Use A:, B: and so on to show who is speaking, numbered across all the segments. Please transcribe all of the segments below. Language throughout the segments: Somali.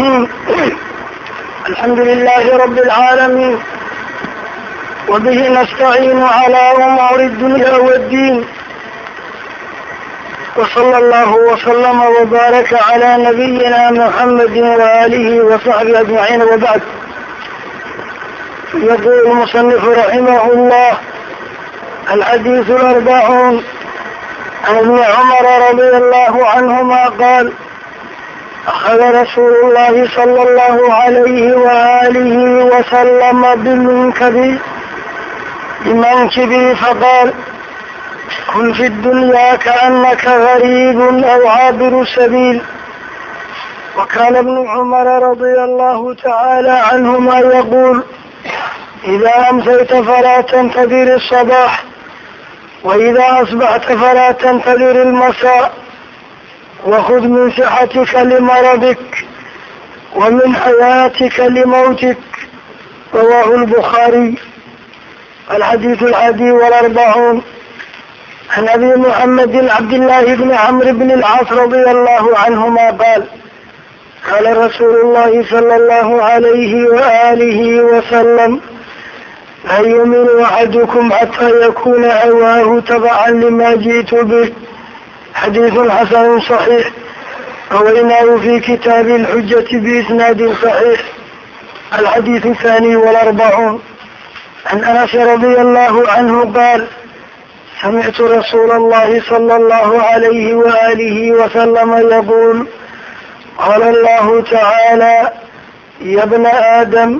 A: الرحيم الحمد لله رب العالمين وبه نستعين على أمور الدنيا والدين وصلى الله وسلم وبارك على نبينا محمد وآله وصحبه أجمعين وبعد يقول المصنف رحمه الله الحديث الأربعون عن ابن عمر رضي الله عنهما قال أخذ رسول الله صلى الله عليه وآله وسلم بالمنكب بمنكبه فقال كن في الدنيا كأنك غريب أو عابر سبيل وكان ابن عمر رضي الله تعالى عنهما يقول إذا أمسيت فلا تنتظر الصباح وإذا أصبحت فلا تنتظر المساء وخذ من صحتك لمرضك ومن حياتك لموتك رواه البخاري الحديث الحادي والأربعون عن أبي محمد عبد الله بن عمرو بن العاص رضي الله عنهما قال قال رسول الله صلى الله عليه وآله وسلم لا يؤمن أحدكم حتى يكون أواه تبعا لما جئت به xadiid xasanu صaxiix rawaynaahu fi kitaabi اlxujati biisnaadi صaxiix alxadiid الthani wاlarbacuun can anas radia allahu canhu qaal samictu rasuula allahi sala allahu alayhi waalihi wasalama yaquul qaala allahu tacaala ya bna aadam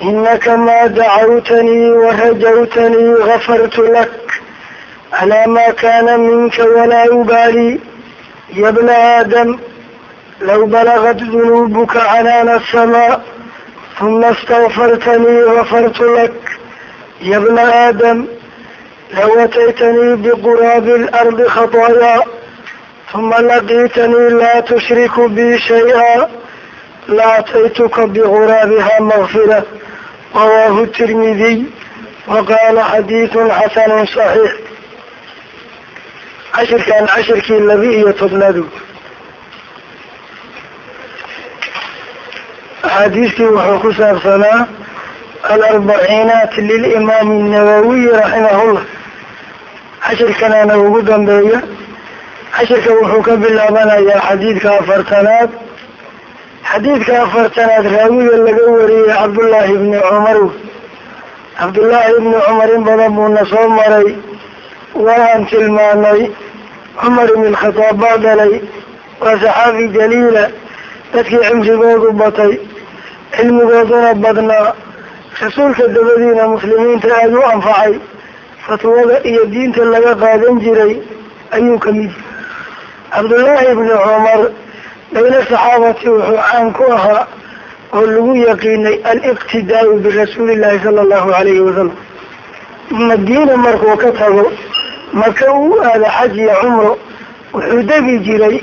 A: inaka ma dacawtanii warajawtanii gafartu lak calaa maa kaana minka walaa ubaali ya bna aadam law balagat dunuubuka canaana asamaa huma istagfartanii gafartu lak ya bna aadam law ataytanii biquraabi alardi khataayaa huma laqiitanii laa tushriku bii shay-a la ataytuka biquraabihaa makfira rawaahu tirmidiy waqaala xadiidun xasanu saxiix cashirkan cashirkii laba iyo tobnaadu axaadiistii wuxuu ku saabsanaa alarbaciinaat lilimaami الnawawiyi raximahullah cashirkanana ugu dambeeya cashirka wuxuu ka bilaabanayaa xadiidka afartanaad xadiidka afartanaad raawiga laga wariyey cabdullaahi ibni cumar cabdullaahi ibni cumar in badan buuna soo maray waan tilmaanay cumar ibn khataab baa dhalay waa saxaabi jaliila dadkii cimrigoodu batay. Cilmigooduna badnaa. Rasuulka dabadiina muslimiinta aada u anfacay fatwada iyo diinta laga qaadan jiray ayuu ka mid cabdullaahi ibni cumar bayna saxaabati wuxuu caan ku ahaa oo lagu yaqiinay aliqtidaau birasuuli illaahi sala allahu calayhi wasalam madiina markuu ka tago maka uu aada xaj iyo cumro wuxuu degi jiray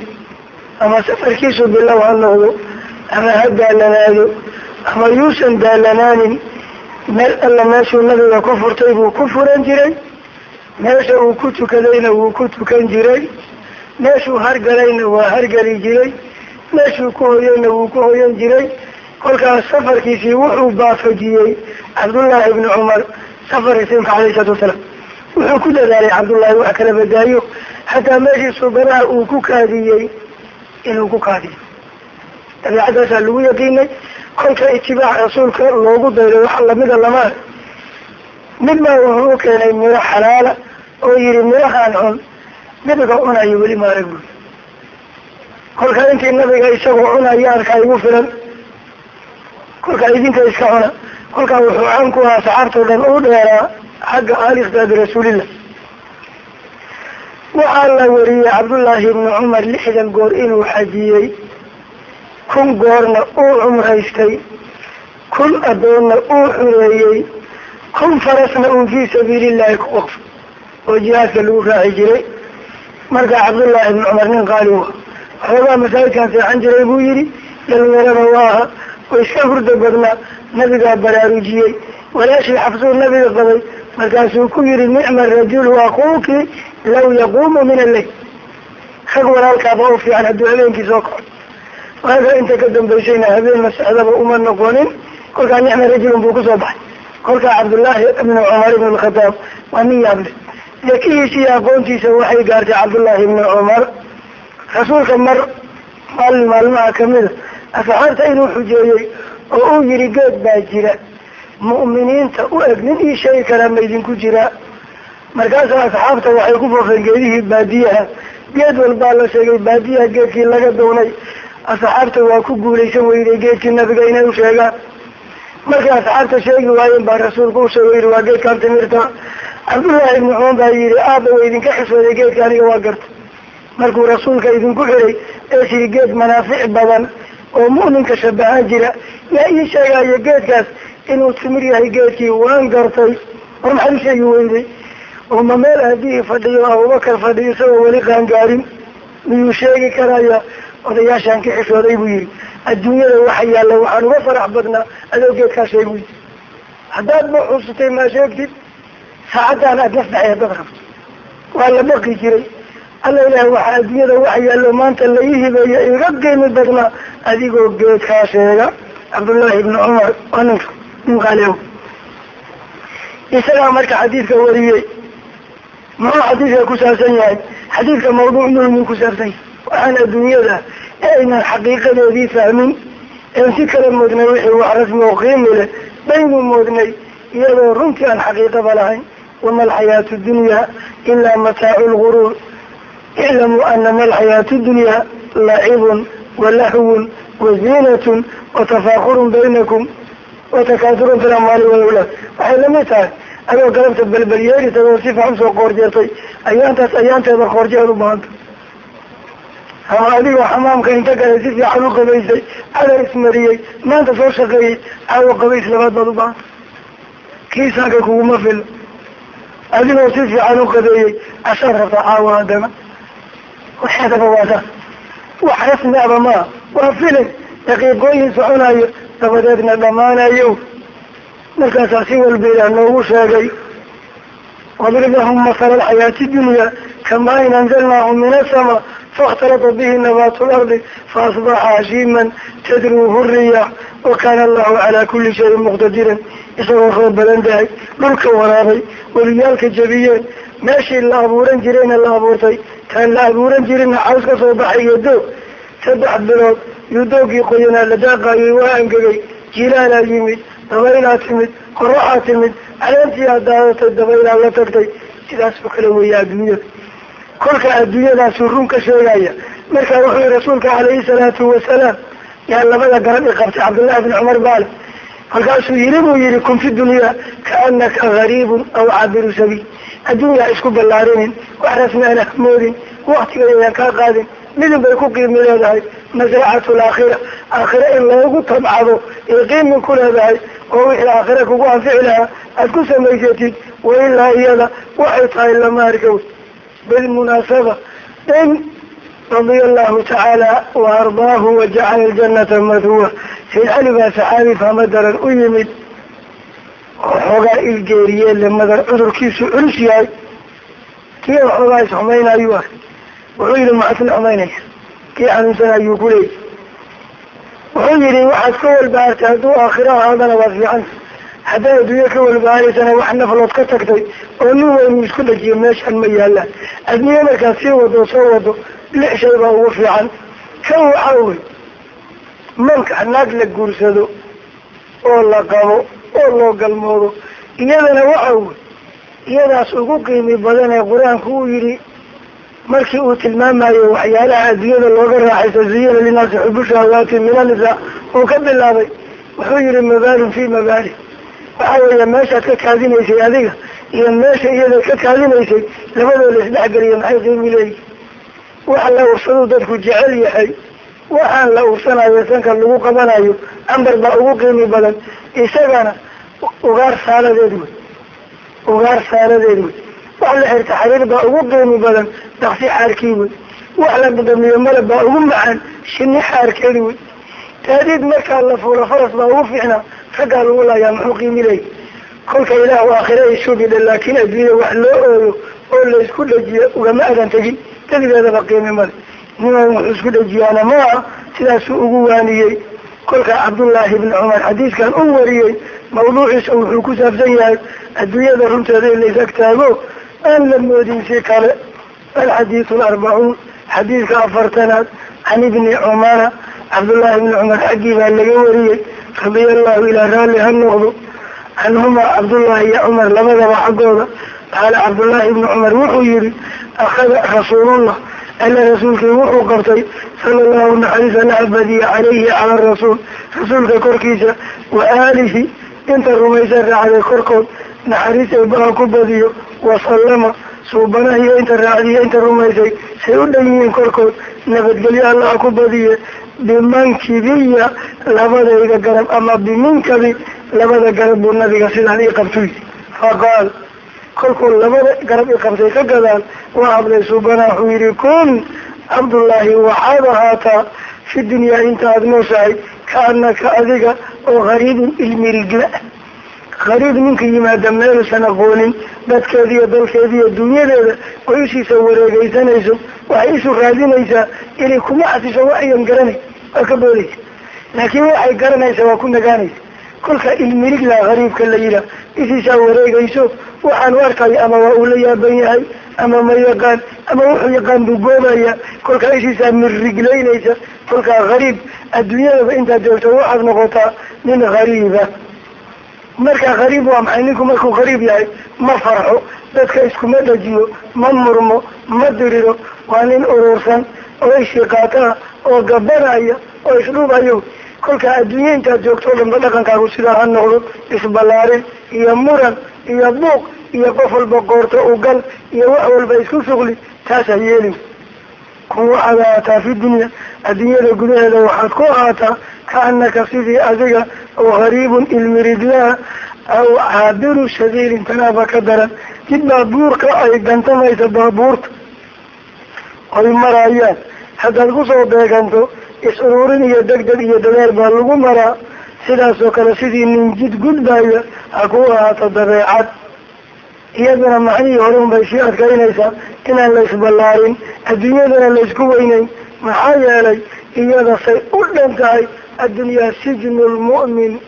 A: ama safarkiisu bilow ha noqdo ama ha daalanaado ama yuusan daalanaanin meel alla meeshuu nabiga ku furtay buu ku furan jiray meesha uu ku tukadayna wuu ku tukan jiray meeshuu hargalayna waa hargeli jiray meeshuu ku hoyayna wuu ku hoyan jiray kolkaas safarkiisii wuxuu baafajiyey cabdullaahi ibni cumar safar rasuulka alayhi salaatu wasalaam wuxuu ku dadaalay cabdullaahi wax kala badaayo. Xataa meeshii subanaha uu ku kaadiyey inuu ku kaadiyo. Dabiicadaasaa lagu yaqiinay kolka itibaac rasuulka loogu dayday waxa lamida lama mid baa wuxuu keenay miro xalaala oo yihi mirahaan cun nabiga cunayo weli maarag buy kolka intii nabiga isagoo cunayo arkaa igu filan kolka idinka iska cuna kolkaa wuxuu caan ku ahaa saxaabtao dhan u dheeraa xagga aalikhtaa birasuulillah waxaa la wariyey cabdullaahi ibni cumar lixdan goor inuu xajiyey. Kun goorna uu cumraystay kun adoonna uu xureeyey. Kun farasna uu fii sabiilillahi ku waqfay oo jihaadka lagu raaci jiray. Markaa cabdullaahi ibni cumar nin qaali u ah xoogaa masaajidkan seexan jiray buu yidhi dhalinyarada waaha oo iska hurda badnaa nabigaa baraarujiyey. Walaashii xafsuu nabiga qabay markaasuu ku yihi nicma rajulu akuuki law yaquumu min alleyl rag walaalkaaba u fiican hadduu habeenkii soo kaco waaga inta ka dambaysayna habeen masexdaba uma noqonin kolkaa nicma rajulun buu ku soo baxay. Kolkaa cabdullaahi ibnu cumar ibn alkhataab waa nin yaable dakihiisa iyo aqoontiisa waxay gaartay cabdullaahi ibnu cumar. Rasuulka mar maalin maalmaha kamida asxaabta inuu xujeeyey? Oo uu yihi geed baa jira mu'miniinta u eg nin ii sheegi karaa ma idinku jiraa markaasaa asxaabta waxay ku foofeen geedihii baadiyaha. Geed walbaa la sheegay baadiyaha geedkii laga downay asxaabta waa ku guulaysan weyday geedkii nabiga inay u sheegaan. Markay asxaabta sheegi waayeen baa rasuulku u sheegay yihi waa geedkaan timirta cabdullaahi ibnu cumar baa yihi aaba wa idinka xisooday geedka aniga waa garta. Markuu rasuulka idinku xiray ee siri geed manaafic badan oo mu'minka shabahaan jira. Yaa ii geedkaas inuu timir yahay geedkii waan gartay war maxaad u sheegi weyday. Oo ma meel aabihii fadhiyo abubakar fadhiyo isagoo weli qaangaarin. Miyuu sheegi karaya odayaashaan ka xishooday buu yihi adduunyada waxa yaalla waxaan uga farax badnaa adoo geedkaa sheeg buyi haddaad ma xusutay maa sheegtid saacadaan aad nafdaxay haddaad rabto. Waa la baqi jiray. Alla ilaah waxaa adduunyada waxa yaallo maanta la ii hibeeyo iga qiimi badnaa adigoo geedkaa sheega. Cabdullaahi ibni cumar waa ninka nin qaalew isagaa marka xadiidka wariyey muxuu xadiidka ku saabsan yahay? Xadiidka mawduuc muhimin ku saabsan yahay? Waxaan adduunyada aynan xaqiiqadeedii fahmin een si kala moodnay wixii wax rasmi oo qiimi leh baynu moodnay iyadoo runtii aan xaqiiqaba lahayn wama alxayaatu dunya ilaa mataacu lguruur iclamuu anama alxayaatu dunya lacibun walahwun waziinatun watafaakurun baynakum watakaasurun fi lamwaali walawlaad waxay la mid tahay adoo galabta belbelyeeri tagoo si fiican u soo qoorjeertay ayaantaas ayaanteeda qoorjeer u bahanta ama adigoo xamaamka inta galay si fiican u qabaysay cadar ismariyey maanta soo shaqeeyey caawo qabays labaad baad u bahanta kiisaanka kuguma filo adigoo si fiican u qabeeyey cashaan rabtaa caawo haddana waxeedaba waa saas wax rasmi aba maa waa filin daqiiqooyin soconayo dabadeedna dhammaanayo. Markaasaa si walba ilaah noogu sheegay wadrib lahum masala alxayaati dunya kamaa in anzalnaahu min asama faاkhtalata bihi nabaatu lardi faasbaxa hashiiman tadruuhu riyax wakana allahu calaa kuli shayin muqtadiran. Isagoo roob badan dhulka waraabay weliyaalka jabiyeen meeshii la abuuran jirayna la abuurtay taan la abuuran jirina caws ka soo baxay iyo doog saddex bilood yuu doogii qoyanaa la daaqaayay waa angegay jilaalaa yimid dabaylaa timid qoraxaa timid caleentii aad daadatay dabaylaa la tagtay. Sidaas oo kale weeya adduunyada. Kolka adduunyadaasuu run ka sheegaya. Marka wuxuu yihi rasuulka calayhi salaatu wasalaam yaa labada garab i qabtay cabdullahi bin cumar baale markaasuu yiri buu yihi kun fi dunya kaanaka gariibun aw cabiru sabiil. Adduunyaa isku ballaarinin wax rasmi aan hamoodin waktiga ayaan kaa qaadin midin bay ku qiimi leedahay masracatu laakhira aakhira in loogu tabcado ay qiimi ku leedahay oo wixii aakhira kugu anfici lahaa aad ku samaysatid wailaa iyada. Waxay tahay lama arkow bilmunaasaba in radia allahu tacaala wa ardaahu wajacala aljanata mathwa. Sayd baa saxaabi fahma daran u yimid. Oo xoogaa ilgeeriye le madar cudurkiisu culus yahay. Kii xoogaa isxumaynayuu ah wuxuu yihi maxaad la xumaynaya kii xanuunsan ayuu ku leeyay wuxuu yihi waxaad ka walbahartay hadduu aakhiro ahaadana waa fiicanta haddaad adduunyo ka walbahareysana wax naflood ka tagtay oo nin weynu isku dhajiyo meeshan ma yaalaan adduunye markaad sii wado soo wado lix shay baa ugu fiican. Kan waxaa wey manka naag la guursado oo la qabo oo loo galmoodo iyadana waxa wey iyadaas ugu qiimi badan ee qur'aanku uu yidhi markii uu tilmaamayo waxyaalaha adduunyada looga raaxaysto ziyana linaasi xubu shahawaati min uu ka bilaabay. Wuxuu yihi mabaalun fi mabaali waxa weeya meeshaad ka kaadinaysay adiga iyo meesha iyada ka kaadinaysay labadoo la isdhexgeliya maxay qiimi leeyihi waxa la ursaduu dadku jecel yahay. Waxaan la ursanayo sanka lagu qabanayo ambar baa ugu qiimi badan. Isagana ugaar saaladeed wey ugaar saaladeed wey wax la xirta xariir baa ugu qiimi badan daksi xaarkii wey. Wax la dhadhamiyo malab baa ugu macaan shini xaarkeedi wey. Taadiid markaa la fuula faras baa ugu fiicnaa raggaa lagu laayaa muxuu qiimi leey kolka ilaahu aakhira isugidha laakiin adduunya wax loo ooyo oo laysku dhajiyo ugama adan tegin. Dadigeedaba qiimi male. Niman wuxuu isku dhajiyaana maaha sidaasuu ugu waaniyey. Kolkaa cabdullaahi ibni cumar xadiiskan u wariyey mawduuciisa wuxuu ku saabsan yahay adduunyada runteeda in lays agtaago aan la moodin si kale alxadiidu alarbacuun xadiidka afartanaad can ibni cumara cabdullaahi ibni cumar xaggii baa laga wariyey radia allahu ilaa raalli ha noqdo canhumaa cabdullaahi iyo cumar labadaba xaggooda qaala cabdullaahi ibni cumar wuxuu yihi akhada rasuulullah alla rasuulkii wuxuu qabtay sala allahu naxariis allaha badiya calayhi cala rasuul rasuulka korkiisa wa aalihi inta rumaysa raacday korkood naxariis eebaha ku badiyo wasallama suubanahiyo inta raacdiyo inta rumaysay say u dhan yihiin korkood nabadgelyo allaha ku badiye bimankibiya labadayda garab ama biminkabi labada garab buu nabiga sidaan ii qabtuy faqaal kolkuu labada garab i qabtay ka gadaan waa hadlay suubana wuxuu yihi kun cabdullaahi waxaad ahaataa fi dunyaa inta aada nooshahay kaanaka adiga oo gariibun ilmirigla gariib ninka yimaada meelusan aqoonin dadkeediiyo dalkeediiyo dunyadeeda oo ishiisa wareegeysanayso waxay isu raadinaysaa inay kuma xasisho waxyan garanay waa ka boodaysa laakiin waxay garanaysa waa ku nagaanaysa kolka ilmirigla gariibka la yihaa ishiisaa wareegayso waxaan u arkaya ama waa uu la yaaban yahay ama ma yaqaan ama wuxuu yaqaan buu goobaya kolkaa ishiisaa mirriglaynaysa kolkaa gariib adduunyadaba intaad joogto waxaad noqotaa nin gariiba marka gariib waa maxay? Ninku markuu gariib yahay ma farxo dadka iskuma dhajiyo ma murmo ma diriro waa nin urursan oo ishiqaataa oo gabanaya oo isdhubayo kolkaa adduunya intaad joogto o dhanba dhaqankaagu sidaa ha noqdo isballaarin iyo muran iyo buuq iyo qof walba qoorto ugal iyo wax walba isku sugli taas ha yeelin. Kun waxaad ahaataa fi dunya adduunyada gudaheeda waxaad ku ahaataa kaanaka sidii adiga oo gariibun ilmiridlaa aw caabiru shabiilin tanaaba ka daran jid baabuurka ay gantamaysa baabuurta oy marayaan haddaad ku soo beeganto is-ururin iyo degdeg iyo dadaal baa lagu maraa sidaas oo kale sidii nin jid gudbaya ha ku ahaato dabeecad iyadana macnihii hore un bay sii adkaynaysaa inaan la isballaarin adduunyadana la isku weyneyn maxaa yeelay iyada say u dhan tahay addunyaa sijnu lmu'min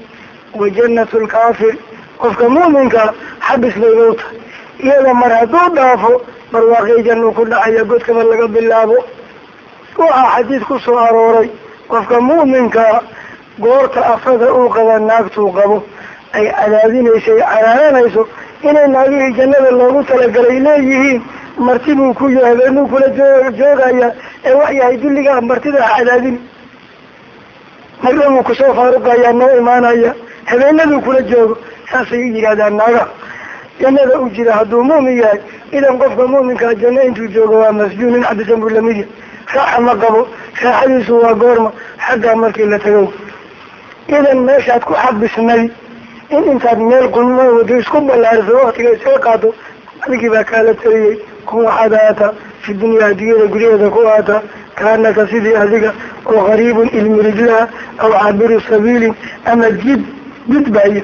A: wa jannatu lkaafir qofka mu'minka xabis u tahay iyada mar hadduu dhaafo barwaaqii jannu ku dhacaya godkaba laga bilaabo waxaa xadiid ku soo arooray qofka mu'minka goorta afada uu qaba naagtuu qabo ay cadaadinayso ay canaananayso inay naagihii jannada loogu talagalay leeyihiin marti buu ku yahay habeenuu kula joo joogaya ee wax yahay dulligaa martida cadaadin marna wuu ku soo faaruqayaa noo imaanaya habeenaduu kula joogo saasay yidhahdaan naagaha jannada u jira hadduu mu'min yahay idan qofka mu'minkaa janno intuu joogo waa masjuun nin cabisan buu la mid yahay. Raaxa ma qabo raaxadiisu waa goorma xaggaa markii la tago idan meeshaad ku xabisnay in intaad meel qulmo wado isku ballaariso waktiga isaga qaado adigii baa kaala taliyey kun waxaad ahaataa fi dunya adduunyada gudaheeda ku ahaataa kaanaka sidii adiga oo gariibun ilmirijlaha aw caabiru sabiilin ama jid gudbaya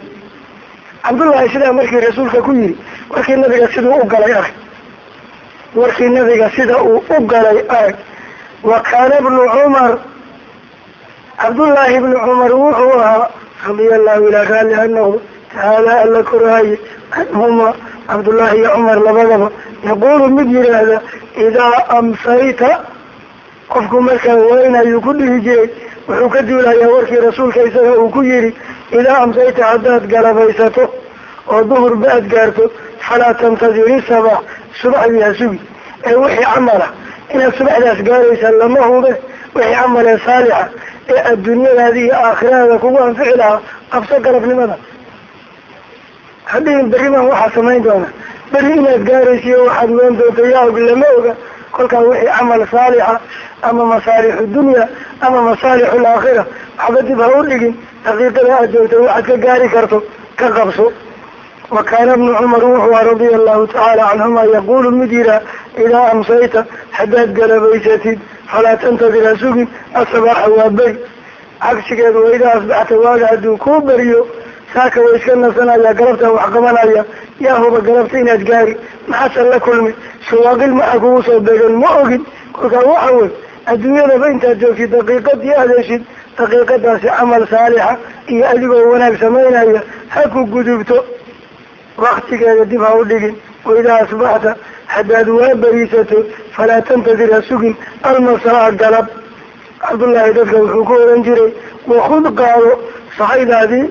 A: cabdullahi sidaa markii rasuulka ku yiri warkii nabiga siduu u galay arag warkii nabiga sida uu u galay arag wa kaana bnu cumar cabdullaahi bnu cumar wuxuu ahaa radia allahu ilaa raalli ha noqdo tacaala alla cabdullaahi iyo cumar labadaba yaquulu mid yidhaahda idaa amsayta qofku markaa waynayuu ku dhihi jiray. Wuxuu ka duulayaa warkii rasuulka isaga uu ku yidhi idaa amsayta haddaad galabaysato oo duhurba aad gaarto falaa tantadiri sabax subaxdii ha sugi ee wixii camala inaad subaxdaas gaaraysa lama hube wixii camalee saalixa ee adduunyadaada iyo aakhiradaada kugu anfici lahaa qabso galabnimada hadhihin berri baan waxaa samayn doona berri inaad gaaraysiyo waxaad loon doonta yaa og lama oga. Kolkaa wixii camal saalixa ama masaalixu dunya ama masaalixu laakhira waxba dib ha u dhigin. Daqiiqada aad joogta waxaad ka gaari karto ka qabso. Wa kaana bnu cumar wuxuu aha radia allahu tacaala canhuma yaqulu mid yihaa idaa amsayta haddaad galabaysatid falaa tantadir ha sugin asabaaxa waa beri cagsigeedu wa idaa asbaxta waaga hadduu kuu beriyo saaka way iska nasanaya galabtaa wax qabanaya. Yaa huba galabta inaad gaari maxaasan la kulmi? Sawaaqil maxaa kugu soo beegan ma ogin. Kolkaa waxa wey adduunyadaba intaad joogtid daqiiqadii aad heshid daqiiqadaasi camal saalixa iyo adigoo wanaag samaynaya ha ku gudubto. Waktigeeda dib ha u dhigin waidaa asbaxta haddaad waa beriisato falaa tantadir ha sugin almasaa galab. Cabdullaahi dadka wuxuu ku oran jiray wakud qaado sahaydaadii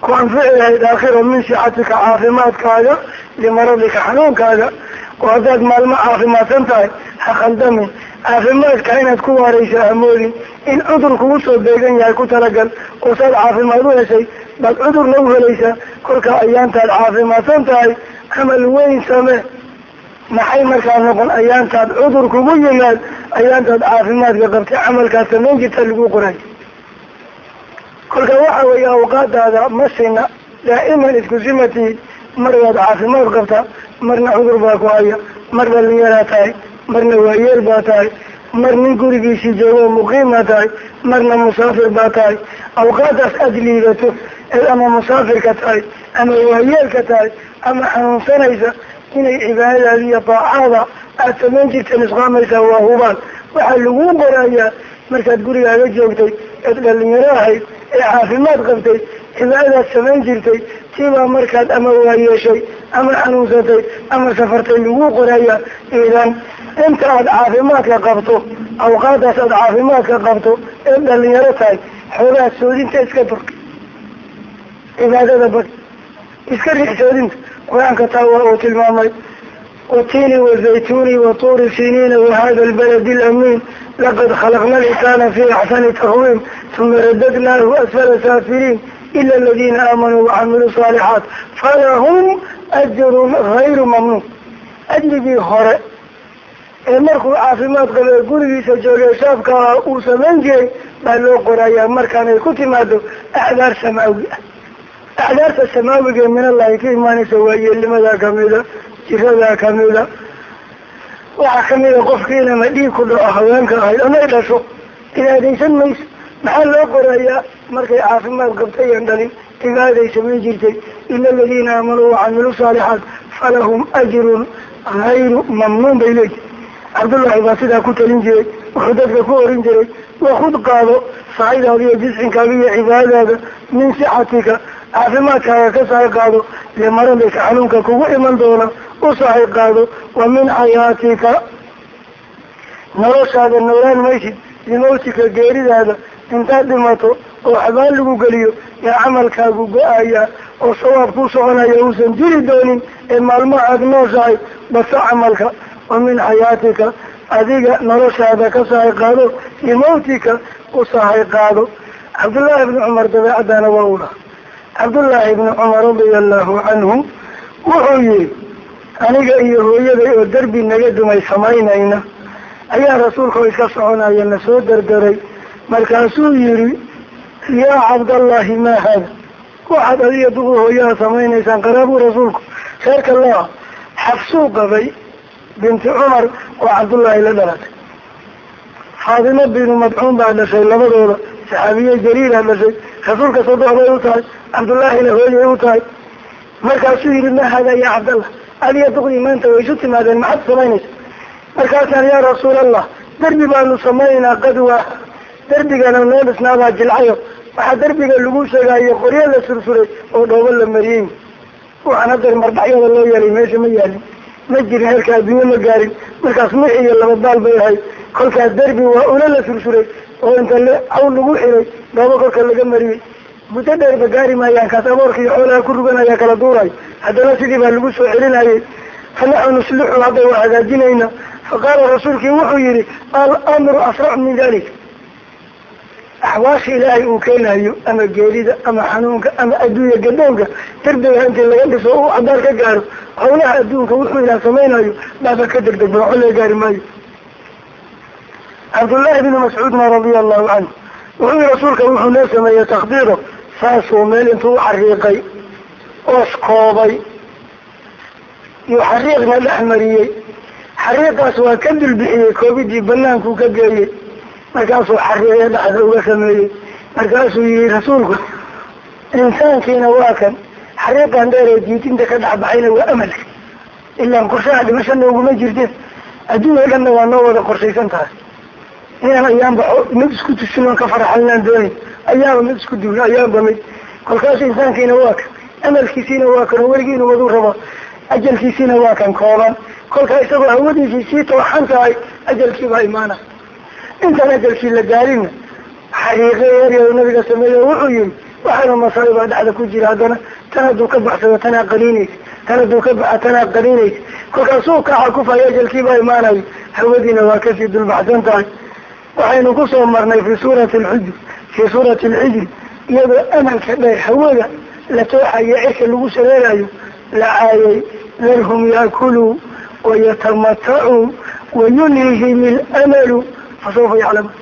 A: ku anfici lahayd aakhira min sixatika caafimaadkaaga limaradika xanuunkaaga oo haddaad maalmo caafimaadsan tahay ha khaldamin caafimaadka inaad ku waaraysa hamoodin in cudur kugu soo beegan yahay ku talagal oo saad caafimaad u heshay baad cudurna u helaysaa kolkaa ayaantaad caafimaadsan tahay camal weyn samee. Maxay markaa noqon ayaantaad cudur kugu yimaad ayaantaad caafimaadka qabtay camalkaad samayn jirta lagu qoray kolka waxa weeye awqaadaada ma sina daa'iman isku simatii mar waad caafimaad qabtaa marna cudur baa ku haya mar dhalinyaraa tahay marna waayeer baa tahay mar nin gurigiisii joogo muqiima tahay marna musaafir baa tahay. Awqaadaas aada liidato eed ama musaafirka tahay ama waayeelka tahay ama xanuunsanaysa inay cibaadadaada iyo daacaada aada samayn jirta nisqaamaysaa waa hubaan. Waxaa laguu qorayaa markaad gurigaaga joogtay eed dhalinyaro ahayd ee caafimaad qabtay cibaadadaad samayn jirtay tiibaa markaad ama waayeeshay ama xanuunsatay ama safartay laguu qorayaa idan inta aada caafimaadka qabto awqaadaas aada caafimaadka qabto ee dhalinyaro tahay xoogaa soodinta iska dur cibaadada bad iska riix soodinta. Qur'aanka taa waa uu tilmaamay watini wazaytuni watuuri siniina wahada albaladi alamiin laqad khalaqna alinsana fi axsani taqwiim uma radadnaahu asfala saafiliin ila aladina aamanuu wacamiluu saalixaat falahum ajrun gayru mamnuun ajrigii hore ee markuu caafimaad qabo ee gurigiisa joogay shaabkaa uu samayn jiray baa loo qorayaa markaan ay ku timaado acdaar samaawi ah acdaarta samaawiga min allahi ka imaanaysa waa yeelnimadaa kamida jiradaa kamida waxaa kamida qofki inama dhiig ku dhaco haweenka ahayd amay dhasho. Cibaadaysan mayso. Maxaa loo qorayaa? Markay caafimaad qabtay aan dhalin cibaaday samayn jirtay. Ila aladiina aamanuu wacamiluu saalixaat falahum ajrun hayru mamnuun bay leeyihi cabdullaahi baa sidaa ku talin jiray wuxuu dadka ku orin jiray wakud qaado sahaydaada iyo jiscinkaaga iyo cibaadadaada min sixatika caafimaadkaaga ka sahay qaado limaradika xanuunka kugu iman doona u sahay qaado wa min xayaatika. Noloshaada noolaan maysid limawtika geeridaada intaad dhimato oo xabaan lagu geliyo yaa camalkaagu go'aya oo sawaab ku soconaya uusan jiri doonin ee maalmaha aada nooshahay baso camalka. Wa min xayaatika adiga noloshaada ka sahay qaado limawtika u sahay qaado. Cabdullaahi ibni cumar dabeecaddaana waa u laha cabdullaahi ibni cumar radia allahu canhu wuxuu yihi aniga iyo hooyaday oo derbi naga dumay samaynayna ayaa rasuulka oo iska soconaya na soo derderay markaasuu yihi yaa cabdallahi maa haada waxaad adiga duqu hooyaha samaynaysaan qaraabuu rasuulku reerka laa xabsuu qabay binti cumar oo cabdullaahi la dhalatay. Faadimo binu madcuun baa dhashay labadooda saxaabiye jaliilaa dhashay rasuulka sadox bay u tahay cabdullaahina hooyay u tahay. Markaasuu yihi ma hada ya cabdallah adiga duqdii maanta way isu timaadeen maxaad samaynaysa markaasaan yaa rasuul allah derbi baanu samaynaynaa qadwa. Derbigana noo dhisnaabaa jilcayo. Waxaa derbiga lagu sheegaayo qoryo la sursuray oo dhoobo la mariyey. Waxaan haddeer mardaxyada loo yeelay meesha ma yaalin. Ma jirin heerka adduunye ma gaarin. Markaas mix iyo laba baal bay ahayd. Kolkaas derbi waa ula la sursuray oo inta l caw lagu xiray dhoobo korka laga mariyey. Muddo dheerba gaari maayaan kaas aboorka iyo xoolaha ku ruganaya kala duurayo haddana sidii baa lagu soo celinayay fanaxnu nuslixu hadda waa hagaajinayna. Faqaala rasuulkii wuxuu yihi alamru asracu min dalik axwaasha ilaahay uu keenayo ama geerida ama xanuunka ama adduunya gadoonka derbiga intii laga dhiso uu cadaar ka gaaro. Hawlaha adduunka wuxuu ilaah samaynayo baaba ka degdeg ba waxo laga gaari maayo cabdullaahi bni mascuudna radia allahu canhu wuxuu yihi rasuulka wuxuu noo sameeyey takdiiro saasuu meel intuu uxariiqay oos koobay iyo xariiqna dhex mariyey. Xariiqaas waa ka dulbixiyey koobidii banaankuu ka geeyey. Markaasuu xariiqyo dhexda uga sameeyey. Markaasuu yihi rasuulku insaankiina waa kan. Xariiqan dheer ee jiitinta ka dhexbaxayna waa amalka ilaan qorshaha dhimashana uguma jirteen adduunya dhanna waa noo wada qorshaysan tahay inaan ayaanba mid isku tusin oon ka faraxalinaan doonayn ayaaba mid isku duulna ayaanba mid. Kolkaas insaankiina waa kan amalkiisiina waa kan oo weligii rabo. Ajalkiisiina waa kan kooban. Kolkaa isagoo hawadiisii sii tooxan tahay ajalkii baa imaana. Intaan ajalkii la gaarinna xariiqe erya nabiga sameeyo wuxuu yihi waxaana baa dhexda ku jira haddana. Tan hadduu ka baxsado tanaa qaniinaysa tan hadduu ka baxa tanaa qaniinaysa kolkaasuu kaxa kufayo ajalkii baa imaanayo hawadiina waa ka sii dulbaxsan tahay waxaynu ku soo marnay fi suurati alxujr fii suurati alxijri iyadoo amalka dheer hawada la tooxayo cirka lagu sareerayo la caayay darhum yaakuluu wayatamatacuu wayulhihim ilamalu fasawfa yaclamuun.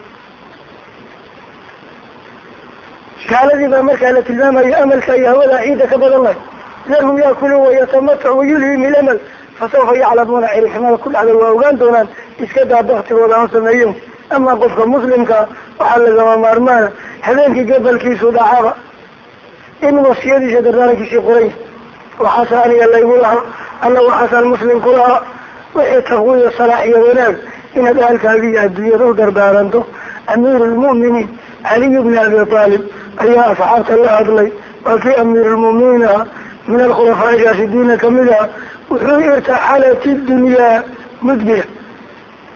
A: Gaaladii baa markaa la tilmaamayo amalka iyo hawada ciidda ka badan lahay. Darhum yaakuluu wayatamatacuu wayulhihim ilamal fasawfa yaclamuuna ciriximada ku dhacda waa ogaan doonaan iska daa baktigooda ha sameeyo ama qofka muslimkaa waxaa lagama maarmaana habeenkii gabalkiisu dhacaba in wasiyadiisa dardaarankiisii qoranya waxaasa aniga laygu lahaa alla waxaasaan muslim ku lahaa wixii taqwiya salaax iyo wanaag inaad ahalkaagi iyo adduunyada u dardaaranto. Amiiru lmu'miniin caliy bni abi aalib ayaa asxaabta la hadlay waa kii amiirulmu'miniin ah min alkhulafaa raashidiina ka mid ah wuxuu dunyaa mudbira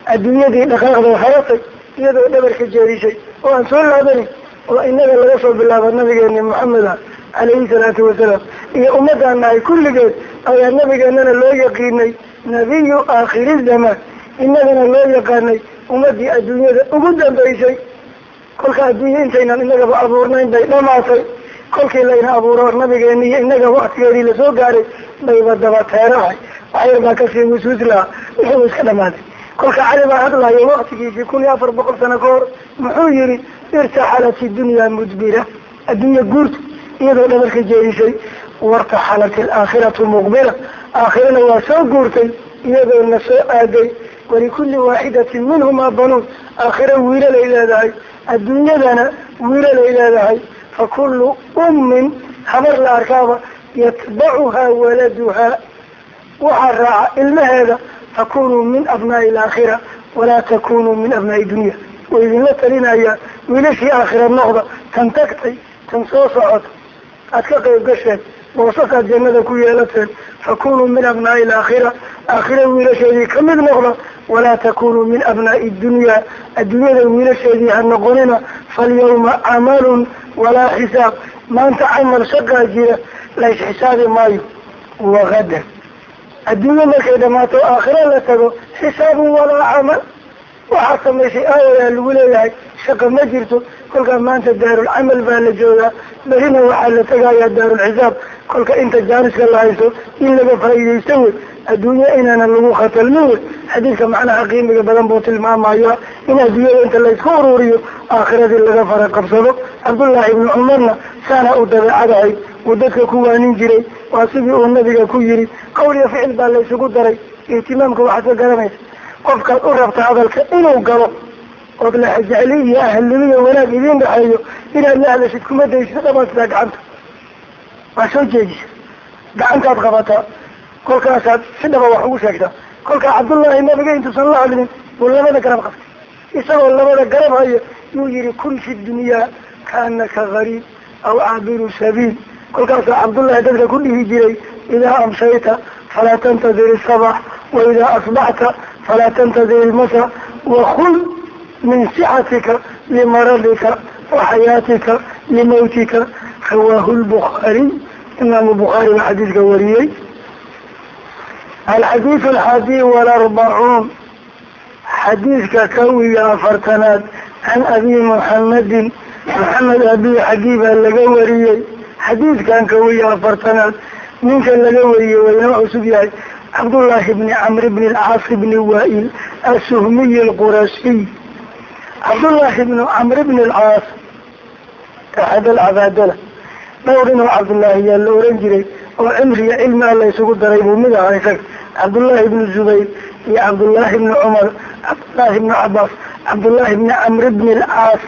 A: adduunyadii dhaqaaqda haratay iyadoo dhabarka jeedisay oo aan soo laabanin oo inaga laga soo bilaabo nabigeeni maxamed ah calayhi salaatu wasalaam iyo ummadaan nahay kulligeed ayaa nabigeenana loo yaqiinay nabiyu aakhiri zamaan inagana loo yaqaanay ummadii adduunyada ugu dambaysay. Kolka adduunya intaynan inagaba abuurnayn bay dhamaatay kolkii layna abuuro nabigeeni iyo inaga waktigeedii la soo gaaray bayba daba teerahay. Waxyar baa ka sii wasuus lahaa wuxuu iska dhamaaday kolka cali baa hadlayo waktigiisii kun iyo afar boqol sano ka hor muxuu yihi irtaxalat idunyaa mudbira. Adduunya guurta iyadoo dhabarka jeedisay wartaxalat alaakhiratu muqbila. Aakhirana waa soo guurtay iyadoo na soo aaday walikulli waaxidatin minhumaa banuun. Aakhira wiilalay leedahay adduunyadana wiilalay leedahay fa kullu ummin habar la arkaaba yatbacuhaa waladuhaa. Waxaa raaca ilmaheeda takunuu min abnaa'i alaakhira walaa takunuu min abnaa'i dunya way idinla talinaya wiilashii aakhira noqda tan tagtay tan soo socota aad ka qayb gasheen boosasaad jannada ku yeelateen fakunuu min abnaa'i alaakhira aakhira wiilasheedii ka mid noqda walaa takunuu min abnaa'i dunya adduunyada wiilasheedii ha noqonina falyawma camalun walaa xisaab maanta camal shaqaa jira lays xisaabi maayo wagada adduunye markay dhamaato aakhira la tago xisaabun walaa camal. Waxaad samaysay aawayaa lagu leeyahay shaqa ma jirto. Kolkaa maanta daarulcamal baa la joogaa. Berina waxaa la tegayaa daarulxisaab kolka inta jaaniska la hayso in laga faa'iidaysto wey adduunye inaana lagu khatalmin. Xadiidka macnaha qiimiga badan buu tilmaamaya in adduunyada inta laysku ururiyo aakhiradii laga fara qabsado. Cabdullaahi ibni cumarna saana u dabeecadahay uu dadka ku waanin jiray waa sidii uu nabiga ku yiri qowl iyo ficil baa laysugu daray. Ihtimaamka waxaad ka garanaysa qofkaad u rabta hadalka inuu galo ood laxajecli iyo ahalnimo iyo wanaag idiin dhaxeeyo inaad la hadashid kuma daysid dhamansidaa gacanta waa soo jeedisa gacantaad qabataa kolkaasaad si dhaba wax ugu sheegtaa kolkaa cabdullaahi nabiga intuusan la hadlin buu labada garab qabtay. Isagoo labada garab hayo yuu yihi kun fi dunyaa kaanaka gariib aw caabiru sabiil. Kolkaasaa cabdullaahi dadka ku dhihi jiray idaa amshayta falaa tantadir isabax wa idaa asbaxta falaa tantadir ilmasa wakul min sixatika limaradika wa xayaatika limawtika rawaahu lbukhaariy imaamu bukhaari baa xadiidka wariyey alxadiidu alxaadi walarbacuun xadiidka kow iyo afartanaad can abi muxamedin maxamed abi xagii baa laga wariyey xadiidkan kow iyo afartanaad ninka laga wariyey waynoo cusub yahay cabdullaahi bni camr bni alcaas bni waa-il asuhmiy alqurashiy cabdullaahi bnu camr bni alcaas axad alcabaadala dhowr jiray oo cimriga cilmi alla isugu daray buu mid ahaa isaga. Cabdullaahi bni zubayr iyo cabdullaahi bni cumar cabdullaahi bni cabaas cabdullaahi bni camr bni alcaas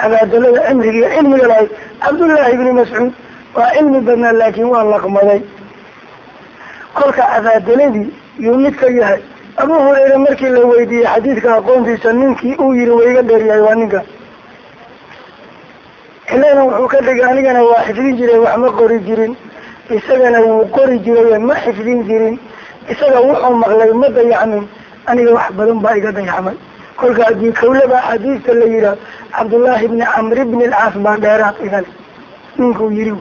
A: cabaadalada cimriga iyo cilmiga lahay cabdullaahi bni mascuud waa cilmi badnaa laakiin waa laqmaday kolka cabaadaladii yuu mid ka yahay. Abu hureyre markii la weydiiyey xadiidka aqoontiisa ninkii uu yihi wa iga dheeryahay waa ninka. Ilana wuxuu ka dhigay anigana waa xifdin jiray wax ma qori jirin isagana wuu qori jiray ma xifdin jirin. Isaga wuxuu maqlay ma dayacmin aniga wax badan baa iga dayacmay. Kolka haddii kawlaba axaadiista la yihaah cabdullaahi bni camri bni alcaas baa dheeraad igale ninkuu yiri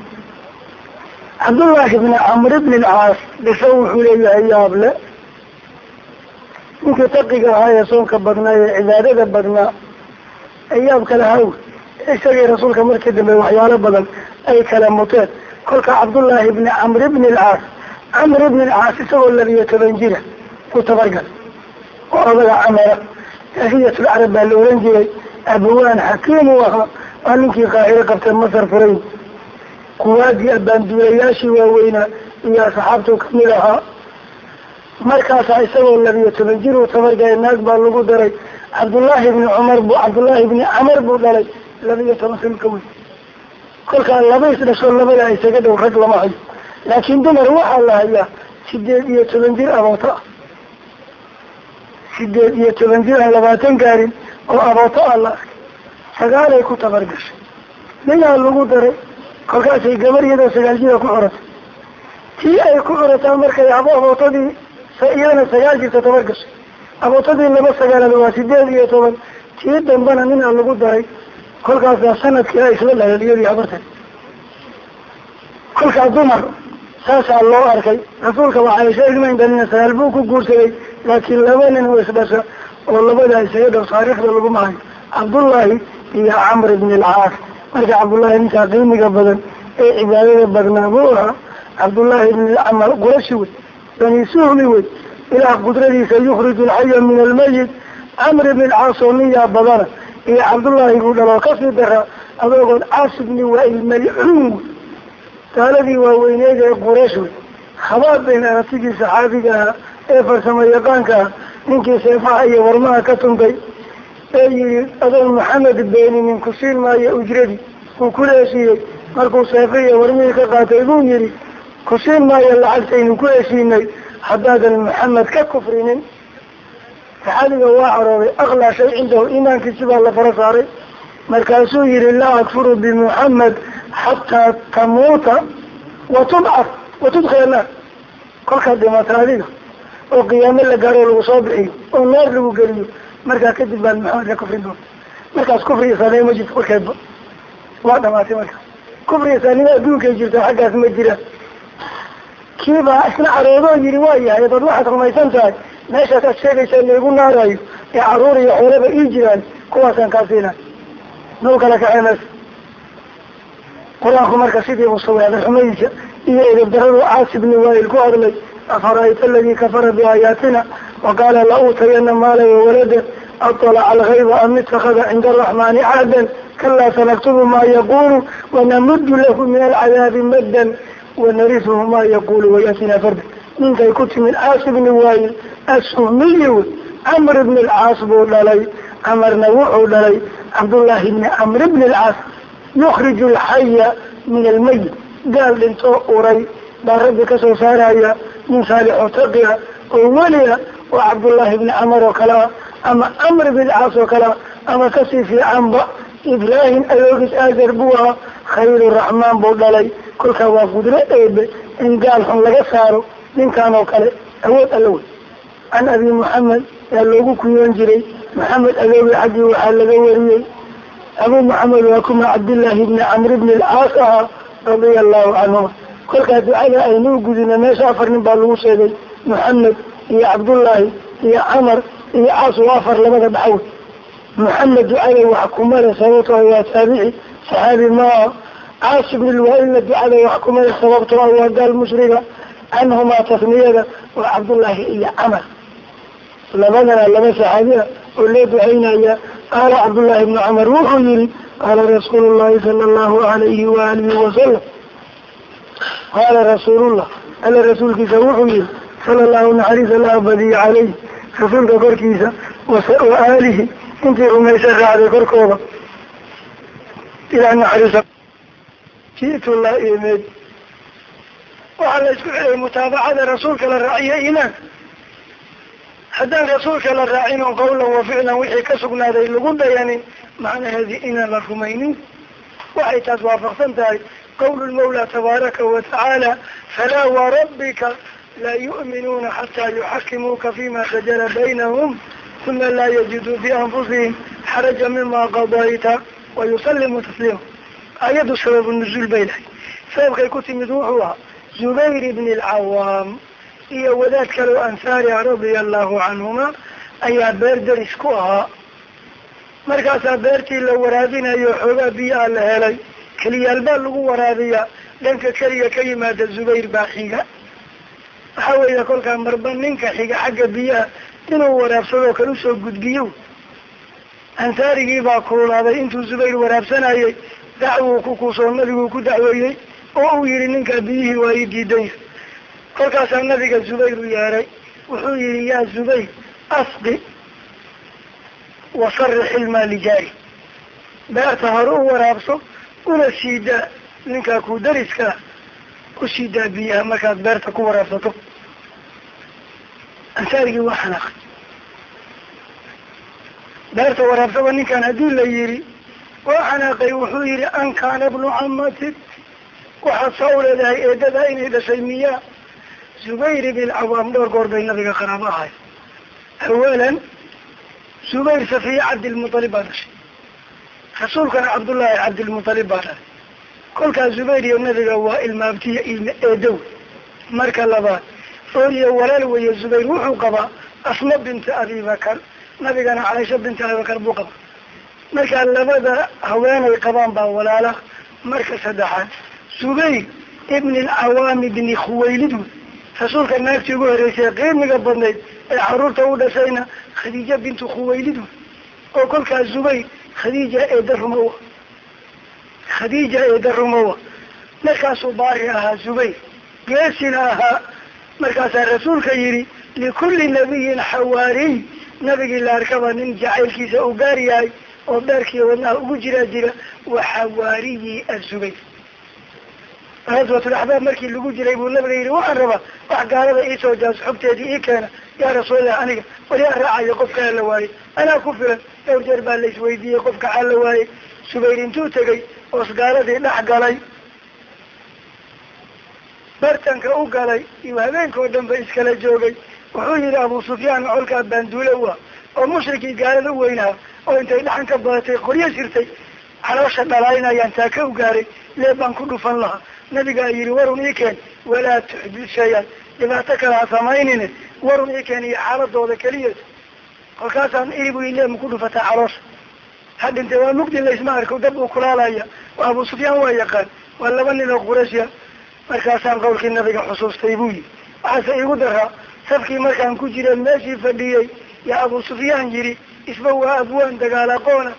A: cabdullaahi bni camri bni alcaas dhiso wuxuu leeyahay yaable. Ninkii taqiga ahaa ee soonka badnaa ee cibaadada badnaa ee yaab kale haw isagii rasuulka markii dambe waxyaalo badan ay kala muteen kolka cabdullaahi bni camri bni alcaas camr bni alcaas isagoo labiyo toban jira ku tabargal oo odaga camara jaahiliyatl carab baa la oran jiray abawaan xakiim u ahaa waa ninkii qaahiro qabtay masar furayn kuwaadii abaanduulayaashii waaweynaa iyo asxaabtu ka mid ahaa. Markaasaa isagoo labiyo toban jir uu tabargalay naag baa lagu daray. Cabdullaahi bni cumar bu cabdullaahi bni camar buu dhalay labiyo toban sano ka weyn kolkaa laba is dhasho labada isaga dhow rag lama hayo. Laakiin dumar waxaa la hayaa sideed iyo toban jir abooto. Ah sideed iyo toban jir aan labaatan gaarin oo abooto ah la arkay sagaalay ku tabargashay ninaa lagu daray kolkaasay gabar iyadoo sagaal jira ku curatay tii ay ku curataa markay abo abootadii iyadana sagaal jirta tabargashay abootadii laba sagaalada waa sideed iyo toban. Tii dambana ninaa lagu daray kolkaasaa sannadkii a isla dhalay iyadii habartay kolkaa dumar saasaa loo arkay. Rasuulka waa caisha ilmayn dhalina sagaal buu ku guursaday laakiin laba nin oo isdhasha oo labadaa isaga dhow taariikhda laguma hayo cabdullaahi iyo camr ibni alcaas. Marka cabdullaahi ninkaa qiimiga badan ee cibaadada badnaa buu ahaa cabdullaahi ibni camar qurashi wey bani suhli wey ilaah qudradiisa yukhriju alxaya min almayit camr ibni alcaas oo niyaa badana iyo cabdullaahi buu dhaloo ka sii daraa. Adoogood caas ibni waail malcuun wey gaaladii waaweyneed ee quraysh wey. Habaab bayn aratigii saxaabiga ahaa ee farsamo yaqaanka ah ninkii seefaha iyo warmaha ka tuntay ee yihi adoon maxamed beeninin ku siin maayo ujradii uu kula heshiiyey markuu seefa iyo warmihii ka qaatay buu yihi ku maayo lacagtaynu ku heshiinay haddaadan maxamed ka kufrinin saxaabiga waa carooday aklaa shay cindahu iimaankiisi baa la fara saaray. Markaasuu yihi laa akfuru bimuxamed xataa tamuuta watubcaf watudkila naar kolkaad dhimata adiga oo qiyaamo la gaaro lagu soo bixiyo oo naar lagu geliyo. Markaa kadib baad maxamed ka kufrin doonta markaas kufri isaanimo ma jirto korkeedba waa dhamaatay markaas kufri isaanimo adduunkay jirta xaggaas ma jiraan kiibaa isna caroodoo yihi waa yahay dad waxaad rumaysan tahay. Meeshaas aad sheegaysaa laigu naarayo ee carruur iyo xoolaba ii jiraan kuwaasaan kaa siinay nau kala kaxee qur'aanku marka sidii uu sawaaday xumadiisa iyo edabdaradu caas ibni waail ku hadlay afara'ayta aladii kafara biaayaatina waqaala la uutayana maala wawalada aطalaca algayba am itakada cinda araxmaani cahdan kalaa sanaktubu ma yaqulu wanamudu lahu min alcadaabi maddan wanarisuhu ma yaqulu wayatina farda ninkay ku timid caas ibni waail assuhmiyi wey camr ibni alcaas buu dhalay camarna wuxuu dhalay cabdullaahi ibni camr ibni alcaas yukriju alxaya min almayit gaal dhintoo uray baa rabbi ka soo saaraya nin saalixoo taqiya oo weliga oo cabdullaahi ibni camar oo kale ah ama camr ibni alcaas oo kale ah ama ka sii fiicanba ibraahim adoogis aazar buu ahaa khayru raxmaan buu dhalay. Kolkaa waa qudro eebe in gaal xun laga saaro ninkan oo kale awood alla wey. Can abi moxamed yaa loogu kunyoon jiray. Maxamed adoogi xaggii waxaa laga wariyey. Abu moxamed waa kuma cabdillaahi ibni camr ibni alcaas ahaa radia allahu canhuma kolkaa ducada aynuu gudina meesha afar nin baa lagu sheegay. Moxamed iyo cabdullaahi iyo camar iyo caas waa afar labada dhaxawe moxamed ducada wax kumale sababto waa taabici saxaabi maaha caas ibn lwaailna ducada wax kumale sababto ah waa gaal mushriga canhumaa tasniyada waa cabdullaahi iyo camar. Labadana laba saxaabi ah oo loo ducaynaya qaala cabdullaahi ibnu camar wuxuu yihi qaala rasuulu llahi sala allahu alayhi waalihi wasalam qaala rasuulullah alla rasuulkiisa wuxuu yihi sala allahu naxariis allah badiya caleyh rasuulka korkiisa wa aalihi intii rumaysa raacday korkooda ilaa naxariisa ji'tu la imid waxaa la isku celiyay mutaabacada rasuulka la raaciyo iimaan haddaan rasuulka la raacin oo qawlan wa ficlan wixii ka sugnaaday lagu dayanin macnaheedii inaan la rumaynin waxay taas waafaqsan tahay qawlu lmawla tabaaraka wa tacaala falaa warabbika laa yu'minuuna xataa yuxakimuuka fima shajara baynahum uma laa fi anfusihim xaraja mima qadayta wayusalimu tasliima aayaddu sababu nuzuul bay lahay sababkay ku timid wuxuu ahaa zubayr ibn alcawaam iyo wadaad kaleo ansaariha radia allahu canhuma ayaa beer deris ku ahaa markaasaa beertii la waraabinayo xoogaa biyaa la helay keliyaal baa lagu waraabiyaa dhanka keliga ka yimaada zubayr baa xiga waxa weeye kolkaa marba ninka xiga xagga biyaha inuu waraabsadoo kale u soo gudbiyo ansaarigii baa kululaaday intuu zubayr waraabsanayay dacwuu ku kuusoo nabiguu ku dacweeyey oo uu yihi ninkaa biyihii waa ii diidaya kolkaasaa nabiga zubayr u yeeray wuxuu yihi yaa zubayr asqi wasarix ilmaa lijaari beerta hore u waraabso una siidaa ninkaa ku dariskaa u siidaa biyaha markaad beerta ku waraabsato ansaarigii waa xanaaqay beerta waraabsaba ninkan haddii la yihi waa xanaaqay wuxuu yihi an kaana bnu camatik waxaad saa u leedahay eedadaa inay dhashay miyaa zubayr ibn cawaam dhowr goor bay nabiga qaraabo ahay awalan zubayr safiya cabdilmutalib baa dhashay. Rasuulkana cabdullaahi cabdilmutalib baa dhalay kolkaa zubayr iyo nabiga waa ilmaabtiya ilma eedow. Marka labaad ooriyo walaal weeye zubayr wuxuu qabaa asma binta abibakar nabigana caaisha binta abibakar buu qabaa markaa labada haweenay qabaan baa walaala marka saddexaad zubayr ibn alcawaam ibni khuwaylid rasuulka naagtii ugu horeysay qiimiga badnayd ee carruurta u dhashayna khadiija bintu khuwaylid oo kolkaas zubayr khadiija eeda rumowa khadiija eeda rumowa markaasuu baari ahaa zubayr geesina ahaa markaasaa rasuulka yihi likulli nabiyin xawaariy nabigii la arkaba nin jacaylkiisa u gaar yahay oo beerkiiyo wadnaha ugu jiraa jira wa xawaariyi azubayr gaswatulaxbaab markii lagu jiray buu nabiga yihi waxaan rabaa wax gaalada iisoo jaas xogteedii ii keena. Yaa rasuulallah aniga wali aan raacayo qofkaa la waayey. Anaa ku filan dhowr jeer baa la isweydiiyey qofka xaa la waayey. Subayr intuu tegay oos gaaladii dhex galay bartanka u galay iyo habeenkao dhan ba iskala joogay wuxuu yihi abu sufyaan colkaa baanduule ah oo mushrikii gaalada u weynaha oo intay dhaxan ka badatay qoryo sirtay caloosha dhalaynayaan taa ka u gaaray lee baan ku dhufan lahaa. Nabigaa yihi warun ii keen walaa tuxdid shay-an dhibaato kale ha samaynine warun ii keen iyo xaaladooda keliya. Kolkaasaan iribu ile ma ku dhufataa caloosha. Ha dhintay waa mugdi laysma arko dab uu kulaalaya waa abu sufyaan waa yaqaan waa laba nin oo qurashya markaasaan qawlkii nabiga xusuustay buu yihi waxaase igu daraa safkii markaan ku jira meeshii fadhiyey yaa abu sufyaan yihi isba waa abwaan dagaal aqoona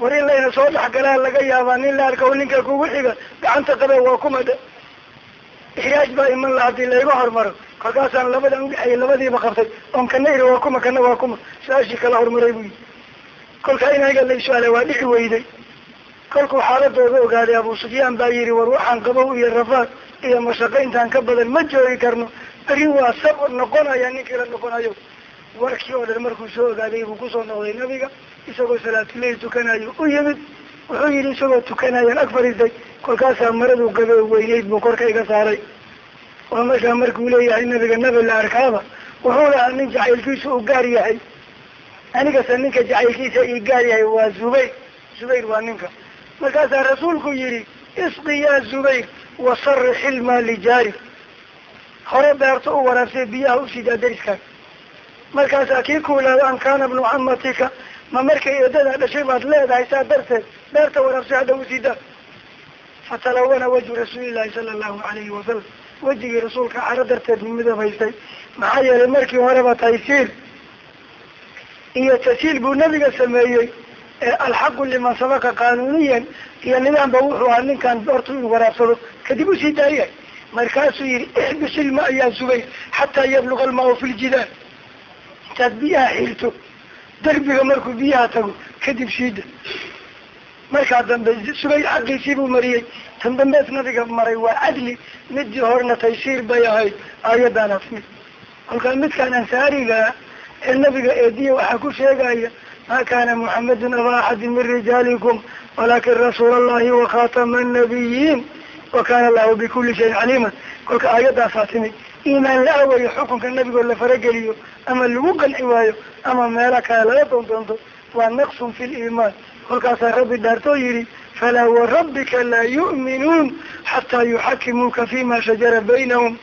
A: war in layna soo dhexgalaa laga yaabaa nin la arko ninka kugu xiga gacanta qabe waa kuma dhe ixraaj baa iman la haddii layga hormaro. Kolkaasaan labadan udhexeeyay labadiiba qabtay. Oon kana iri waa kuma kana waa kuma. Su'aashii kala hormaray buu yihi kolkaa in aniga la su'aala waa dhici weyday. Kolkuu xaaladooda ogaaday abu sufyaan baa yihi war waxaan qabow iyo rafaad iyo mashaqo intaan ka badan ma joogi karno. Arrin waa sabr noqonaya ninkii la noqonayo. Warkii oo dhan markuu soo ogaaday buu ku soo noqday nabiga isagoo salaatuleyl tukanayo u yimid. Wuxuu yihi isagoo tukanayaan ag fadhiistay. Kolkaasaa maraduu gabe weyneyd buu korka iga saaray. Oo markaa markuu leeyahay nabiga nabi la arkaaba wuxuu lahaa nin jacaylkiisa u gaar yahay. Anigase ninka jacaylkiisa ii gaar yahay waa zubayr. Zubayr waa ninka. Markaasaa rasuulku yihi isqi ya zubayr wasarix ilmaa lijaari hore beerto u waraabsay biyaha usiidaa dariskaaga markaasaa kii kuulaada an kaana bnu camatika ma markay eedadaa dhashay baad leedahay saa darteed beerta waraabsay hadda usiidaa fatalawana wajhu rasuulillahi sala allahu alayhi wasalam wejigii rasuulka caro darteed midab haystay. Maxaa yeelay markii horeba taysiir iyo tasiil buu nabiga sameeyey alxaqu liman sabaka qaanuniyan iyo nidaamba wuxuu ahaa ninkan beertu inuu waraabsado kadib u sii daayay. Markaasuu yihi ixbis ilma ayaa zubayr xataa yabluga almaa fi ljidaal intaad biyaha xirto derbiga markuu biyaha tago kadib siida markaa dambe subayr xaqiisii buu mariyey. Tan dambees nabiga maray waa cadli midii horena taysiir bay ahayd aayaddaana timid kolkaa midkaan ansaariga ee nabiga eediya waxaa ku sheegaya ma kana muxamedun aba axadin min rijaalikum walakin rasuula allahi wakhatama annabiyiin wa kana allahu bikuli shayin caliiman kolka aayadaasaa timid iimaan la awayo xukunka nabigoo la farageliyo ama lagu qanci waayo ama meelo kale laga doondoonto waa naqsun fi liimaan kolkaasaa rabbi dhaartoo yidhi falaa warabbika laa yu'minuun xataa yuxakimuuka fima shajara baynahum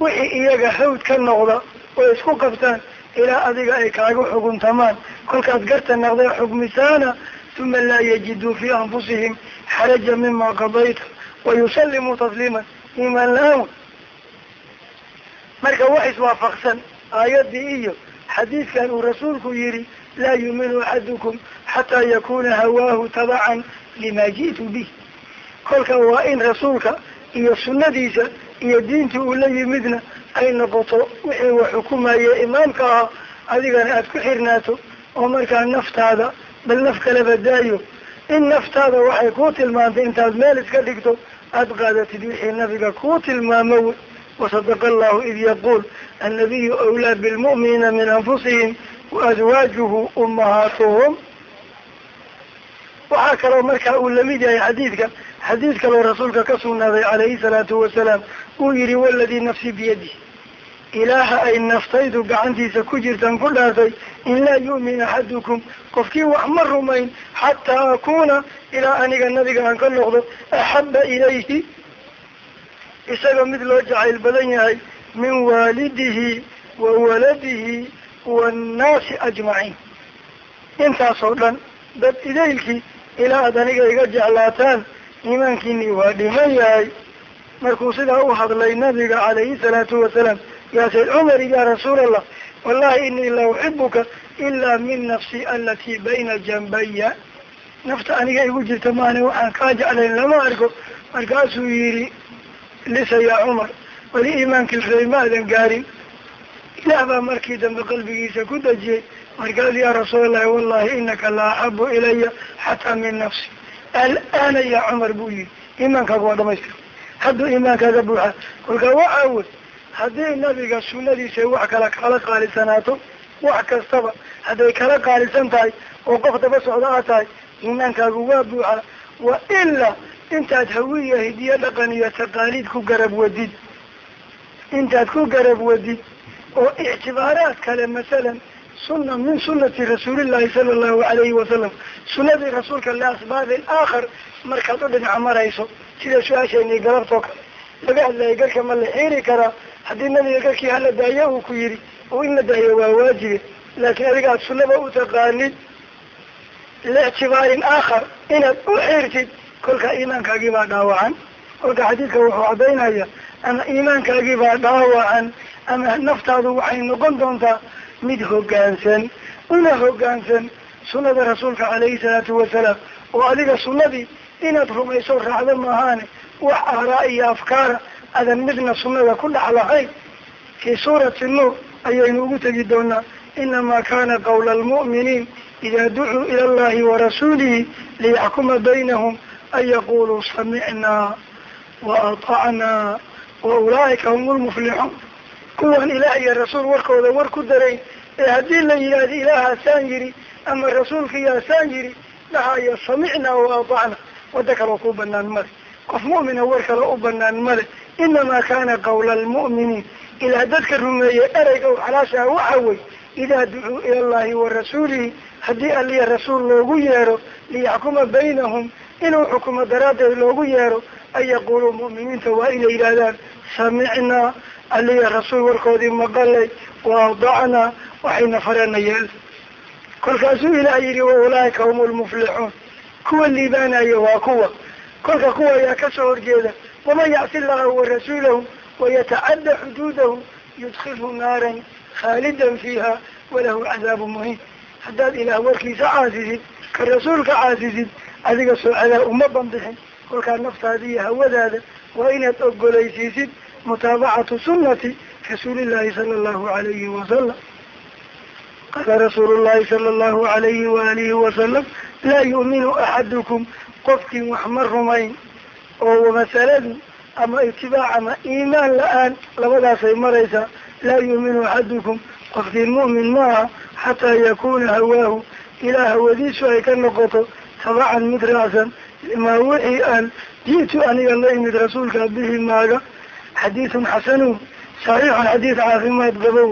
A: wixii iyaga hawd ka noqda oo isku qabtaan ilaa adiga ay kaaga xuguntamaan. Kolkaad garta naqday xugmisaana uma laa yajiduu fii anfusihim xaraja mima qadayta wayusallimuu tasliiman iimaan la'aan. Marka wax iswaafaqsan aayaddii iyo xadiidkan uu rasuulku yihi laa yuuminu axadukum xataa yakuna hawaahu tabacan lima ji'tu bih kolka waa in rasuulka iyo sunnadiisa iyo diintii uu la yimidna ay noqoto wixii wax xukumaye imaamka ahaa adigana aada ku xirnaato oo markaa naftaada bal naf kaleba daayo. In naftaada waxay kuu tilmaantay intaad meel iska dhigto aada qaadatid wixii nabiga kuu tilmaamo. Wasadaqa allahu id yaquul annabiyu awlaa bilmu'miniina min anfusihim waazwaajuhu ummahaatuhum waxaa kaloo markaa uu la mid yahay xadiidka xadiid kaloo rasuulka ka sugnaaday calayhi salaatu wasalaam uu yihi waladii nafsi biyadi ilaaha ay naftaydu gacantiisa ku jirtaan ku dhaartay in laa yu'min axadukum qofkii wax ma rumayn xataa akuna ilaa aniga nabiga aan ka noqdo axaba ilayhi. Isaga mid loo jacayl badan yahay min waalidihi wa waladihi waannaasi ajmaciin. Intaasoo dhan dad idaylkii ilaa aad aniga iga jeclaataan iimaankiinii waa dhiman yahay. Markuu sidaa u hadlay nabiga calayhi salaatu wasalaam yaa sayd cumar ya rasuul allah wallahi inii la uxibuka ilaa min nafsi alatii bayna jambaya nafta aniga igu jirta maani waxaan kaa jeclayn lama arko. Markaasuu yihi lisa yaa cumar weli iimaankii rabay ma adan gaarin. Ilaah baa markii dambe qalbigiisa ku dejiyey. Markaas yaa rasuulallahi wallahi inaka la axabu ilaya xataa min nafsi alana ya cumar buu yihi iimaankaaga waa dhamaystir hadduu iimaankaaga buuxa kolkaa waxaa wey haddii nabiga sunadiisa wax kala kala qaalisanaato wax kastaba hadday kala qaalisan tahay oo qof daba socda aad tahay iimaankaagu waa buuxa wa ilaa intaad hawiya hidiyo dhaqan iyo taqaaliid ku garab wadid intaad ku garab wadid oo ictibaaraad kale masalan sunna min sunati rasuulillahi sala allahu alayhi wasalam sunadii rasuulka liasbaabi aakhar markaad u dhinaca marayso sida su'aasheenii galabtoo kale. Laga hadlayay garka ma la xiiri karaa haddii nabiga garkii hala daayo uu ku yidhi oo in la daayo waa waajibe laakiin adiga aad sunnaba u taqaanid liictibaarin aakhar inaad u xirtid kolka iimaankaagii baa dhaawacan kolka xadiidka wuxuu caddaynaya ama iimaankaagii baa dhaawacan ama naftaadu waxay noqon doontaa mid hoggaansan una hoggaansan sunnada rasuulka calayhi salaatu wasalaam oo adiga sunnadii inaad rumayso raacdo maahaane wax aaraa iyo afkaara adan midna sunnada ku dhex lahayn. Fii suurati nuur ayaynu ugu tegi doonaa inamaa kana qawla almu'miniin ida ducuu ila allahi warasuulihi liyaxkuma baynahum an yaquluu samicnaa wa atacnaa wa ulaa'ika hum lmuflixuun kuwan ilaah iyo rasuul warkooda war ku darayn ee haddii la yidhaahdo ilaahaasaan yidhi ama rasuulkiyaasaan yidhi dhahaya samicnaa wa atacna waddo kaloo ku banaan male qof mu'mina war kale u banaan male inamaa kana qawla almu'miniin ilaa dadka rumeeyey ereyga u xalaashaha waxa wey idaa ducuu ila allahi wa rasuulihi. Haddii aliya rasuul loogu yeero liyaxkuma baynahum. Inuu xukumo daraaddeed loogu yeero an yaquluu mu'miniinta waa inay yidhaahdaan samicnaa aliya rasuul warkoodii maqalay wa adacnaa waxayna fareena yeel kolkaasuu ilaah yihi wa ulaa'ika hum lmuflixuun kuwa liibaanayo waa kuwa. Kolka kuwa ayaa ka soo horjeeda. Waman yacsi llaha warasuulahu wayatacadda xuduudahu yudkilhu naaran khaalidan fiiha walahu cadaabu muhiin haddaad ilaah warkiisa caasisid ka rasuulka caasisid adiga soocadaa uma banbixin kolkaa naftaada iyo hawadaada waa inaad ogolaysiisid mutaabacatu sunnati rasuulillahi sala allahu alayhi wasalam qaala rasuulu llahi sala allahu alayhi waalihi wasalam laa yu'minu axadukum qofkii wax ma rumayn oo masaladu ama itibaac ama iimaan la'aan labadaasay maraysaa laa yu'minu axadukum qofkii mu'min maaha xataa yakuuna hawaahu ilaa hawadiisu ay ka noqoto tabacan mid raacsan limaa wixii aan ji'tu aniga la imid rasuulka bihi xadiidun xasanun saxiixun xadiid caafimaad qabow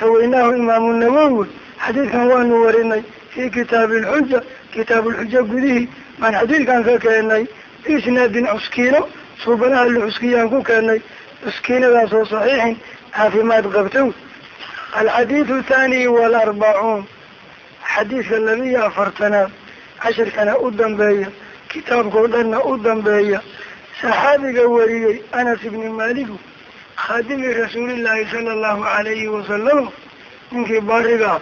A: rawaynaahu imaamu nawowi xadiidkan waanu warinay fii kitaabi alxuja kitaabulxuja gudihii baan xadiidkan ka keenay biisnaadin cuskiino suubanaha la cuskiyaan ku keenay cuskiinadaasoo saxiixin caafimaad qabtow alxadiidu thani waalarbacuun xadiidka labiyo afartanaad cashirkana u dambeeya kitaabkao dhanna u dambeeya saxaabiga wariyey anas ibni maaligu khaadimi rasuulillaahi sala allahu calayhi wasalam ninkii baariga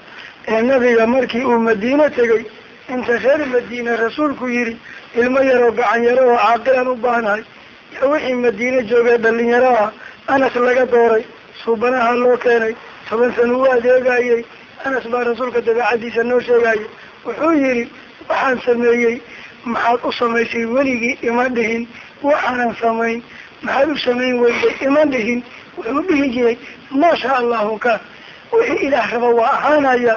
A: ee nabiga markii uu madiino tegey. Inta reer madiina rasuulku yidhi ilmo yaroo gacan yaro oo caaqilan u baahnahay. Yaa wixii madiine joogay dhalinyaro ah anas laga dooray. Suubanaha loo keenay toban sana u adeegayey anas baa rasuulka dabeecadiisa noo sheegayay wuxuu yidhi waxaan sameeyey maxaad u samaysay weligii ima dhihin waxaanan samayn maxaad u samayn weyday ima dhihin wuxuu dhihi jiray maasha allahu kaan wixii ilaah raba waa ahaanaya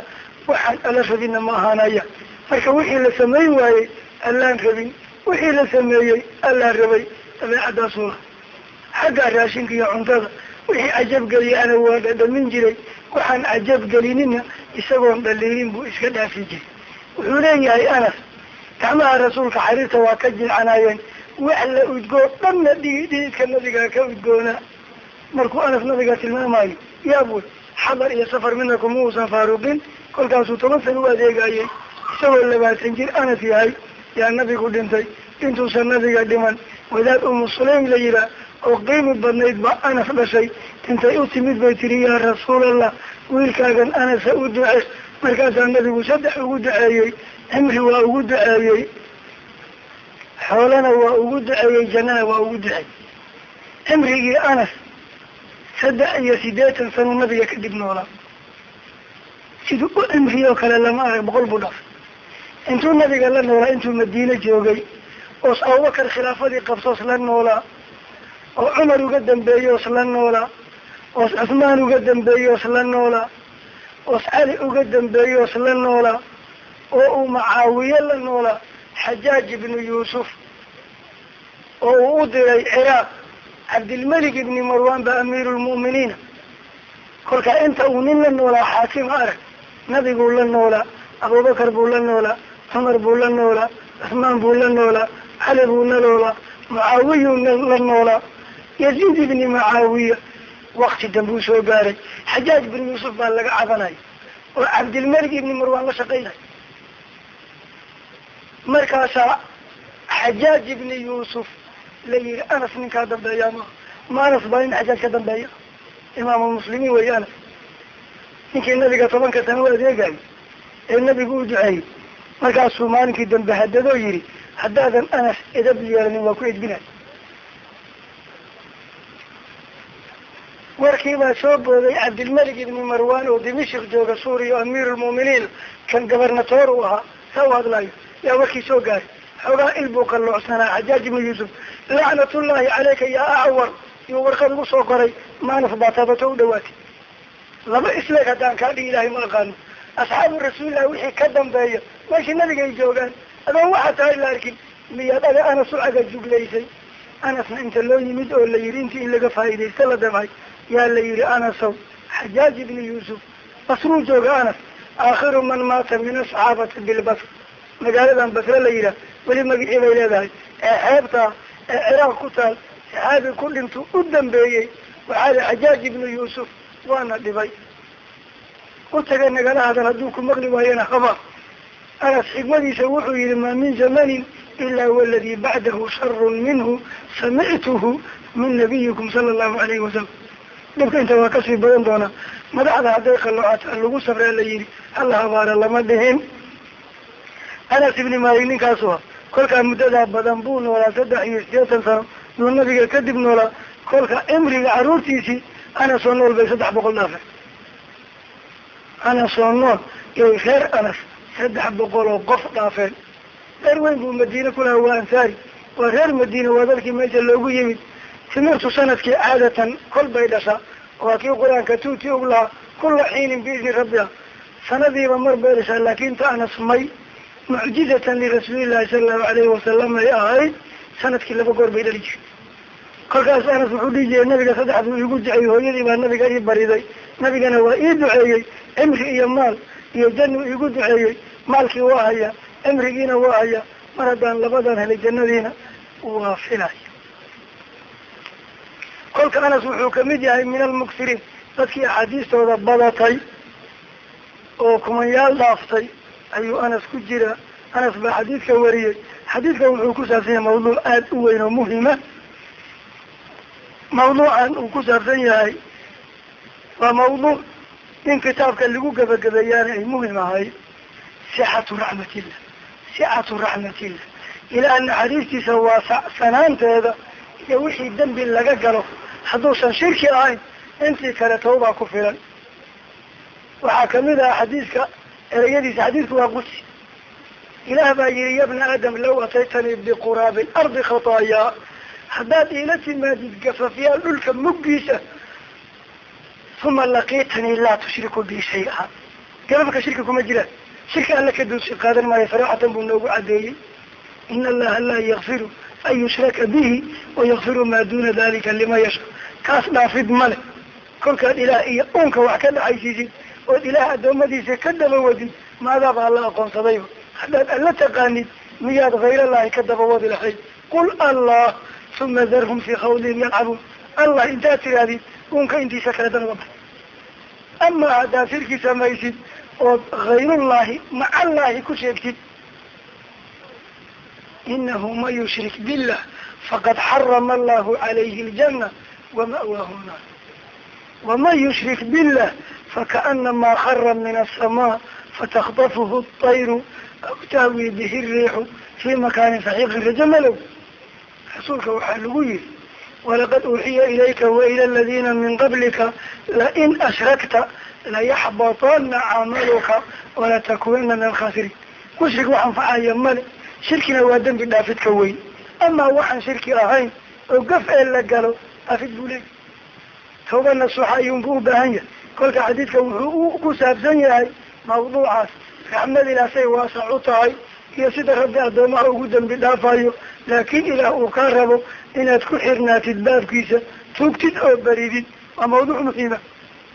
A: waxaan ala rabinna ma ahaanaya. Marka wixii la samayn waayey allaan rabin. Wixii la sameeyey allaan rabay. Dabeecadaasuu la xagga raashinka iyo cuntada wixii cajabgeliya ana waa dhadhamin jiray waxaan cajabgelinina isagoon dhaliilin buu iska dhaafi jiray. Wuxuu leeyahay anas gacmaha rasuulka xariirta waa ka jilcanaayeen wax la udgoo dhanna dhigi dhididka nabigaa ka udgoonaa markuu anas nabiga tilmaamayo yaabwey xadar iyo safar midna kuma uusan faaruqin. Kolkaasuu toban sana u adeegayey isagoo labaatan jir anas yahay yaa nabigu dhintay. Intuusan nabiga dhiman. Wadaad umu sulaym la yihaa oo qiimi badnayd ba anas dhashay. Intay u timid bay tiri yaa rasuulallah wiilkaagan anasa u duce markaasaa nabigu saddex ugu duceeyey cimri waa ugu duceeyey xoolana waa ugu duceeyey jannana waa ugu duceeyey cimrigii anas saddex iyo siddeetan sano nabiga kadib noolaa siduu u cimriyoo kale lama arag boqol buu dhaafay intuu nabiga la noolaa intuu madiine joogay oos abubakar khilaafadii qabtoos la noolaa oo cumar uga dambeeyey oos la noolaa oos cusmaan uga dambeeyey oos la noolaa oos cali uga dambeeyey oos la noolaa oo uu macaawiye la noolaa xajaaj ibnu yuusuf oo uu u diray ciraaq cabdilmalik ibni marwan ba amiiru kolkaa inta uu nin la noolaa xaakim arag nabiguu la noolaa abubakar buu la noolaa cumar buu la noolaa cusmaan buu la noolaa cali buu la noolaa mucaawiyuu la noolaa yaziid ibni mucaawiya. Wakti dambuu soo gaaray. Xajaaj ibnu yuusuf baa laga cabanaya oo cabdilmalik ibni marwan la shaqaynay. Markaasaa xajaaj ibni yuusuf la yihi anas ninkaa dambeeya ma ma anas baa in xajaaj ka dambeeya imaamulmuslimiin wey anas ninkii nabiga tobanka sana u adeegayay ee nabigu u duceeyey markaasuu maalinkii dambe hadadoo yihi haddaadan anas edab yeelanin waa ku edbinay warkiibaa soo booday cabdilmalik ibni marwan oo dimashik jooga suuriya o amiirulmu'miniin kan gobernatoor u ahaa saa u hadlayo yaa warkii soo gaaray xoogaa il buu qalloocsanaa xajaaj ibnu yuusuf lacnatullahi caleyka yaa acwar iyuu warqad ugu soo qoray maanas baa tabato u dhawaatay. Laba isleeg haddaan kaa dhigi ilahay ma aqaano. Asxaabu rasuulillahi wixii ka dambeeya meeshii nabigay joogaan adoon waxaa tahay la arkin miyaad aga anas u caga juglaysay? Anasna inta loo yimid oo la yidhi intii in laga faa'iidaysta la damcay yaa la yidhi anasow xajaaj ibni yuusuf basruu jooga anas. Aakhiru man maata min asxaabati bilbasr magaaladan basre la yidhaah weli magicii bay leedahay. Ee xeebtaa ee ciraaq ku taal. Saxaabi ku dhintu u dambeeyey. Waxaa li xajaaj ibnu yuusuf waana dhibay. U taga nagala hadal hadduu ku maqli waayana khabar. Anas xigmadiisa wuxuu yihi maa min zamanin ilaa waladii bacdahu sharun minhu samictuhu min nabiyikum sala allahu alayhi wasalam dhibka inta waa ka sii badan doonaa madaxda hadday qaloocataa lagu sabree la yihi hala habaara lama dhihin. Anas ibni malik ninkaasu kolkaa muddadaa badan buu noolaa saddex iyo sideetan sano yuu nabiga kadib noolaa kolka cimriga caruurtiisii anasoo nool bay saddex boqol dhaafeen anasoo nool yay reer anas saddex boqol oo qof dhaafeen reer weyn buu madiine ku lahaa waa ansaari. Waa reer madiine waa dalkii meesha loogu yimid. Timirtu sannadkii caadatan kol bay dhashaa. Waa kii qur'aanka tuuti og lahaa kula xiinin biidni rabbiha sanadiiba mar beeraysaa laakin ta anas may mucjizatan lirasuulillahi sala allahu alayhi wasalam ay ahayd sannadkii laba goor bay dhali jirtay kolkaas anas wuxuu dhihi jiray nabiga saddex buu iigu duceeyey hooyadii baa nabiga ii bariday. Nabigana waa ii duceeyey cimri iyo maal iyo jannu iigu duceeyey maalkii waa haya cimrigiina waa haya mar haddaan labadan helay jannadiina waa filaya kolka anas wuxuu ka mid yahay min almuksiriin dadkii axaadiistooda badatay oo kumanyaal dhaaftay ayuu anas ku jira. Anas baa xadiidka wariyey. Xadiidka wuxuu ku saabsan yahay mawduuc aada u weyn oo muhima mawduucan uu ku saabsan yahay waa mawduuc in kitaabka lagu gebagabeeyaana ay muhiim ahay. Sixatu raxmatillah sicatu raxmatillah. Ilaa naxariistiisa waasacsanaanteeda iyo wixii dembi laga galo. Hadduusan shirki ahayn intii kale tawbaa ku filan. Waxaa ka mid ah xadiiska ereyadiisa xadiidku waa qudsi ilaah baa yihi ya bna aadam law ataytanii biquraabi lardi khataayaa haddaad iila timaadid gafafyaal dhulka muggiisa uma laqiitanii laa tushriku bi shay-a gababka shirki kuma jiraan shirki alla ka duudsi qaadan maayo saraxatan buu noogu cadeeyey in allaha laa yakfiru an yushraka bihi wayakfiru maa duna dalika liman yasha kaas dhaafid male kolkaad ilaah iyo uunka wax ka dhaxaysiisid ood ilaah adoomadiisa ka daba wadid maadaaba alla aqoonsadayba haddaad alla taqaanid miyaad hayrallahi ka daba wadi lahayd qul allah uma darhum fii khawdihim yalcabuun allah intaad tirahdid uunka intiisa kale dan uga bax amaa haddaad shirki samaysid ood hayrullahi macallahi ku sheegtid inahu man yushrik billah faqad xarama allahu calayhi اljana wama'waahu nnaar waman yushrik billah fakaanamaa khara min asamaa fatakdafuhu ayru aw taawi bihi riixu fii makaanin saxiiqin rajamalow rasuulka waxaa lagu yihi walaqad uuxiya ilayka waila aladiina min qablika lain ashrakta layaxbatana camaluka walatakunana min alkhasiriin mushrik wax anfacaya male shirkina waa dembi dhaafid ka weyn amaa waxaan shirki ahayn oo gaf ee la galo dhaafid buu leeyay tawba nasuuxa ayuunbu u baahan yahay kolka xadiidka wuxuu ku saabsan yahay mawduucaas. Raxmad ilaasay waasac u tahay iyo sida rabbi addoomaha ugu dembi dhaafayo laakiin ilaah uu kaa rabo inaad ku xirnaatid baabkiisa tuugtid oo baridid waa mawduuc muhiima.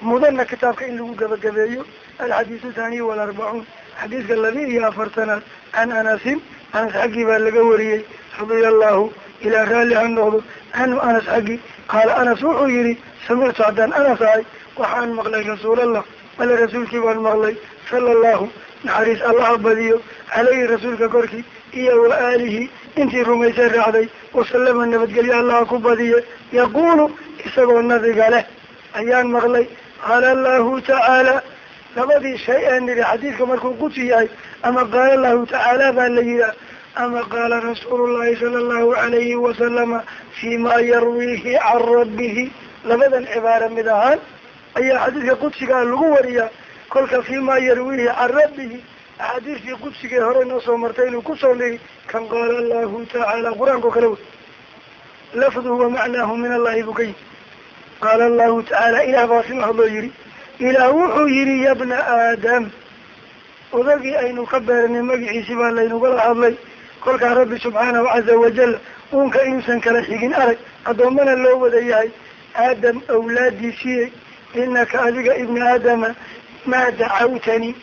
A: Mudana kitaabka in lagu gabagabeeyo. Alxadiisu thaniy walarbacuun xadiidka laba iyo afartanaad. Can anasin anas xaggii baa laga wariyey. Radia allahu ilaa raalli ha noqdo. Canhu anas xaggii qaala anas wuxuu yihi samictu haddaan anas ahay waxaan maqlay rasuulallah ale rasuulkii baan maqlay sala allahu naxariis allaha badiyo caleyhi rasuulka korkii iyo wa aalihi intii rumaysay raacday wasalama nabadgelyo allaha ku badiye yaquulu isagoo nabiga leh. Ayaan maqlay qaala allahu tacaala labadii shay ee nidhi xadiidka markuu qudsi yahay ama qaala allahu tacaala baa la yihaa ama qaala rasuulu llahi sala allahu alayhi wasalama fi ma yarwiihi can rabbihi labadan cibaaro mid ahaan ayaa xadiidka qudsigaa lagu wariyaa kolka fi ma yarwiihi can rabbihi. Axaadiistii qudsigee hore noo soo martay inuu ku soo niri kan qaala allahu tacaala qur'aanka o kale wey. Lafduhu wa macnaahu min allahi buu ka yimi qaala allahu tacaala ilah baa sima hadloo yihi ilaah wuxuu yihi ya bna aadam odagii aynu ka beernay magaciisi baa laynugala hadlay. Kolkaa rabbi subxaanahu caza wajal uunka inuusan kala xigin arag addoommana loo wada yahay. Aadam awlaadiisiiye inaka adiga ibni aadama maa dacawtanii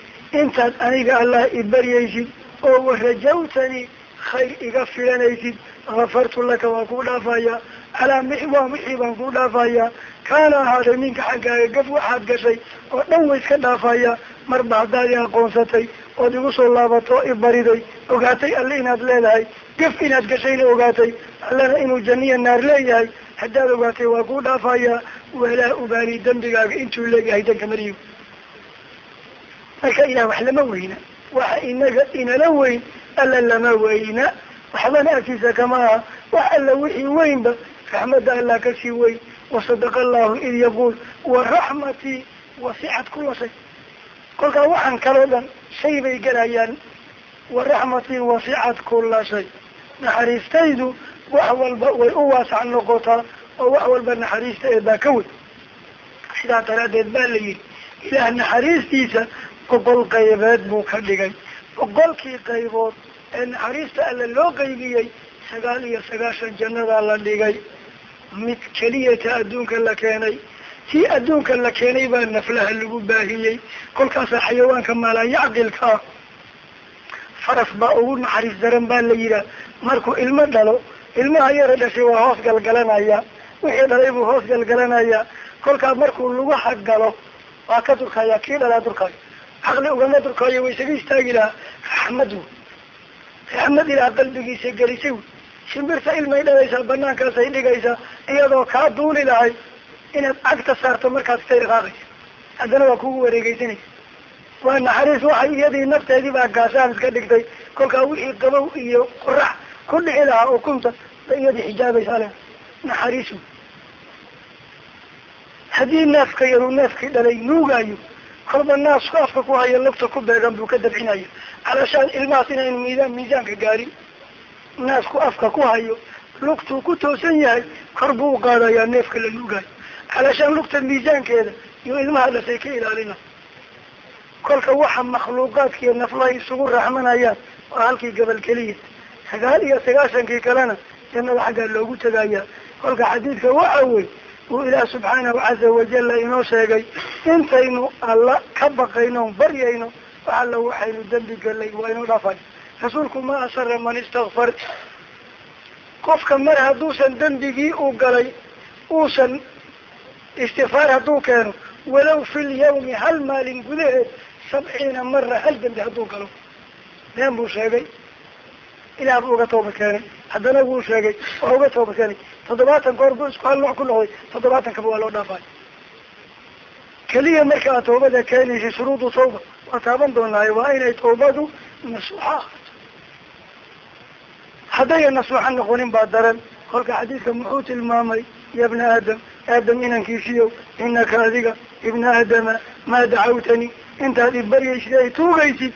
A: intaad aniga allah ibaryaysid oo warajawtanii khayr iga filanaysid kafartu laka waan kuu dhaafayaa calaa mixwaa wixii baan kuu dhaafayaa kaana ahaaday ninka xaggaaga gaf waxaad gashay oo dhan way iska dhaafayaa marba haddaad i aqoonsatay ood igu soo laabato o ibariday ogaatay alle inaad leedahay gaf inaad gashayna ogaatay allena inuu janiya naar leeyahay haddaad ogaatay waa kuu dhaafayaa walaa ubaali dembigaaga intuu leeyahay danka mariyo marka ilah wax lama weyna. Waxa inaga inala weyn alla lama weyna. Waxbana agtiisa kama aha. Wax alla wixii weynba raxmadda allah ka sii weyn. Wasadaqa allahu id yaquul. Waraxmatii wasicat kula shay kolkaa waxaan kaloo dhan shay bay gelayaan waraxmatii wasicat kula shay naxariistaydu wax walba way u waasac noqotaa oo wax walba naxariista ee baa ka weyn sidaa daraaddeed baa la yihi ilaah naxariistiisa boqol qaybeed buu ka dhigay. Boqolkii qaybood ee naxariista alle loo qaybiyey sagaal iyo sagaashan jannadaa la dhigay. Mid keliyata adduunka la keenay. Tii adduunka la keenay baa naflaha lagu baahiyey. Kolkaasaa xayawaanka maalaayacqilka ah. Faras baa ugu naxariis daran baa la yidhaah markuu ilmo dhalo ilmaha yara dhashay waa hoos galgalanaya wixii dhalay buu hoos galgalanaya kolkaa markuu lagu xaggalo waa ka durkaya kii dhalaa durkaayo caqli ugama durkaayo way isaga istaagi lahaa. Raxmad wy raxmad ilaah qalbigiisa gelisay. Wy shimbirta ilmay dhalaysaa banaankaasay dhigaysaa iyadoo kaa duuli lahay inaad cagta saarto markaas ka irqaaqaysa haddana waa kugu wareegeysanaysa waa naxariis waxay iyadii nafteedii baa gaashaan iska dhigtay. Kolkaa wixii qabow iyo qorax ku dhici lahaa ukunta ba iyadii xijaabaysaa le naxariis wey haddii neefka yaruu neefkii dhalay nuugaayo kolba naasku afka ku hayo lugta ku beegan buu ka dabcinaya calashaan ilmahaas inaynu miisaan miisaanka gaarin. Naasku afka ku hayo lugtuu ku toosan yahay kor buu uqaadayaa neefka la nuugaayo. Calashaan lugta miisaankeeda iyo ilmaha dhasay ka ilaalina. Kolka waxa makhluuqaadka iyo naflaha isugu raaxmanayaan waa halkii gabal keliya sagaal iyo sagaashankii kalena jannada xaggaa loogu tegayaa kolka xadiidka waxa wey uu ilaah subxaanahu caza wajalla inoo sheegay intaynu alla ka baqayno baryayno wax alla waxaynu dembi galay waa inoo dhaafay rasuulku ma asara man istakfar qofka mar hadduusan dembigii uu galay uusan istikfaar hadduu keeno walow fi lyawmi hal maalin gudaheed sabciina mara hal dembi hadduu galo. Been buu sheegay ilaah buu uga tooba keenay. Haddana wuu sheegay waa uga tooba keenay toddobaatan goor buu isku hal nooc ku noqday. Toddobaatankaba waa loo dhaafay. Keliya marka aad toobada keenaysa shuruudu tawba waa taaban doonaayo waa inay tawbadu nasuuxa ahaato nasuuxa noqonin baa daran. Kolka xadiidka muxuu tilmaamay ya bna aadam aadam inankiisiyo inaka adiga ibna aadama maa dacawtani. Intaad ibaryaysid ay tuugaysid.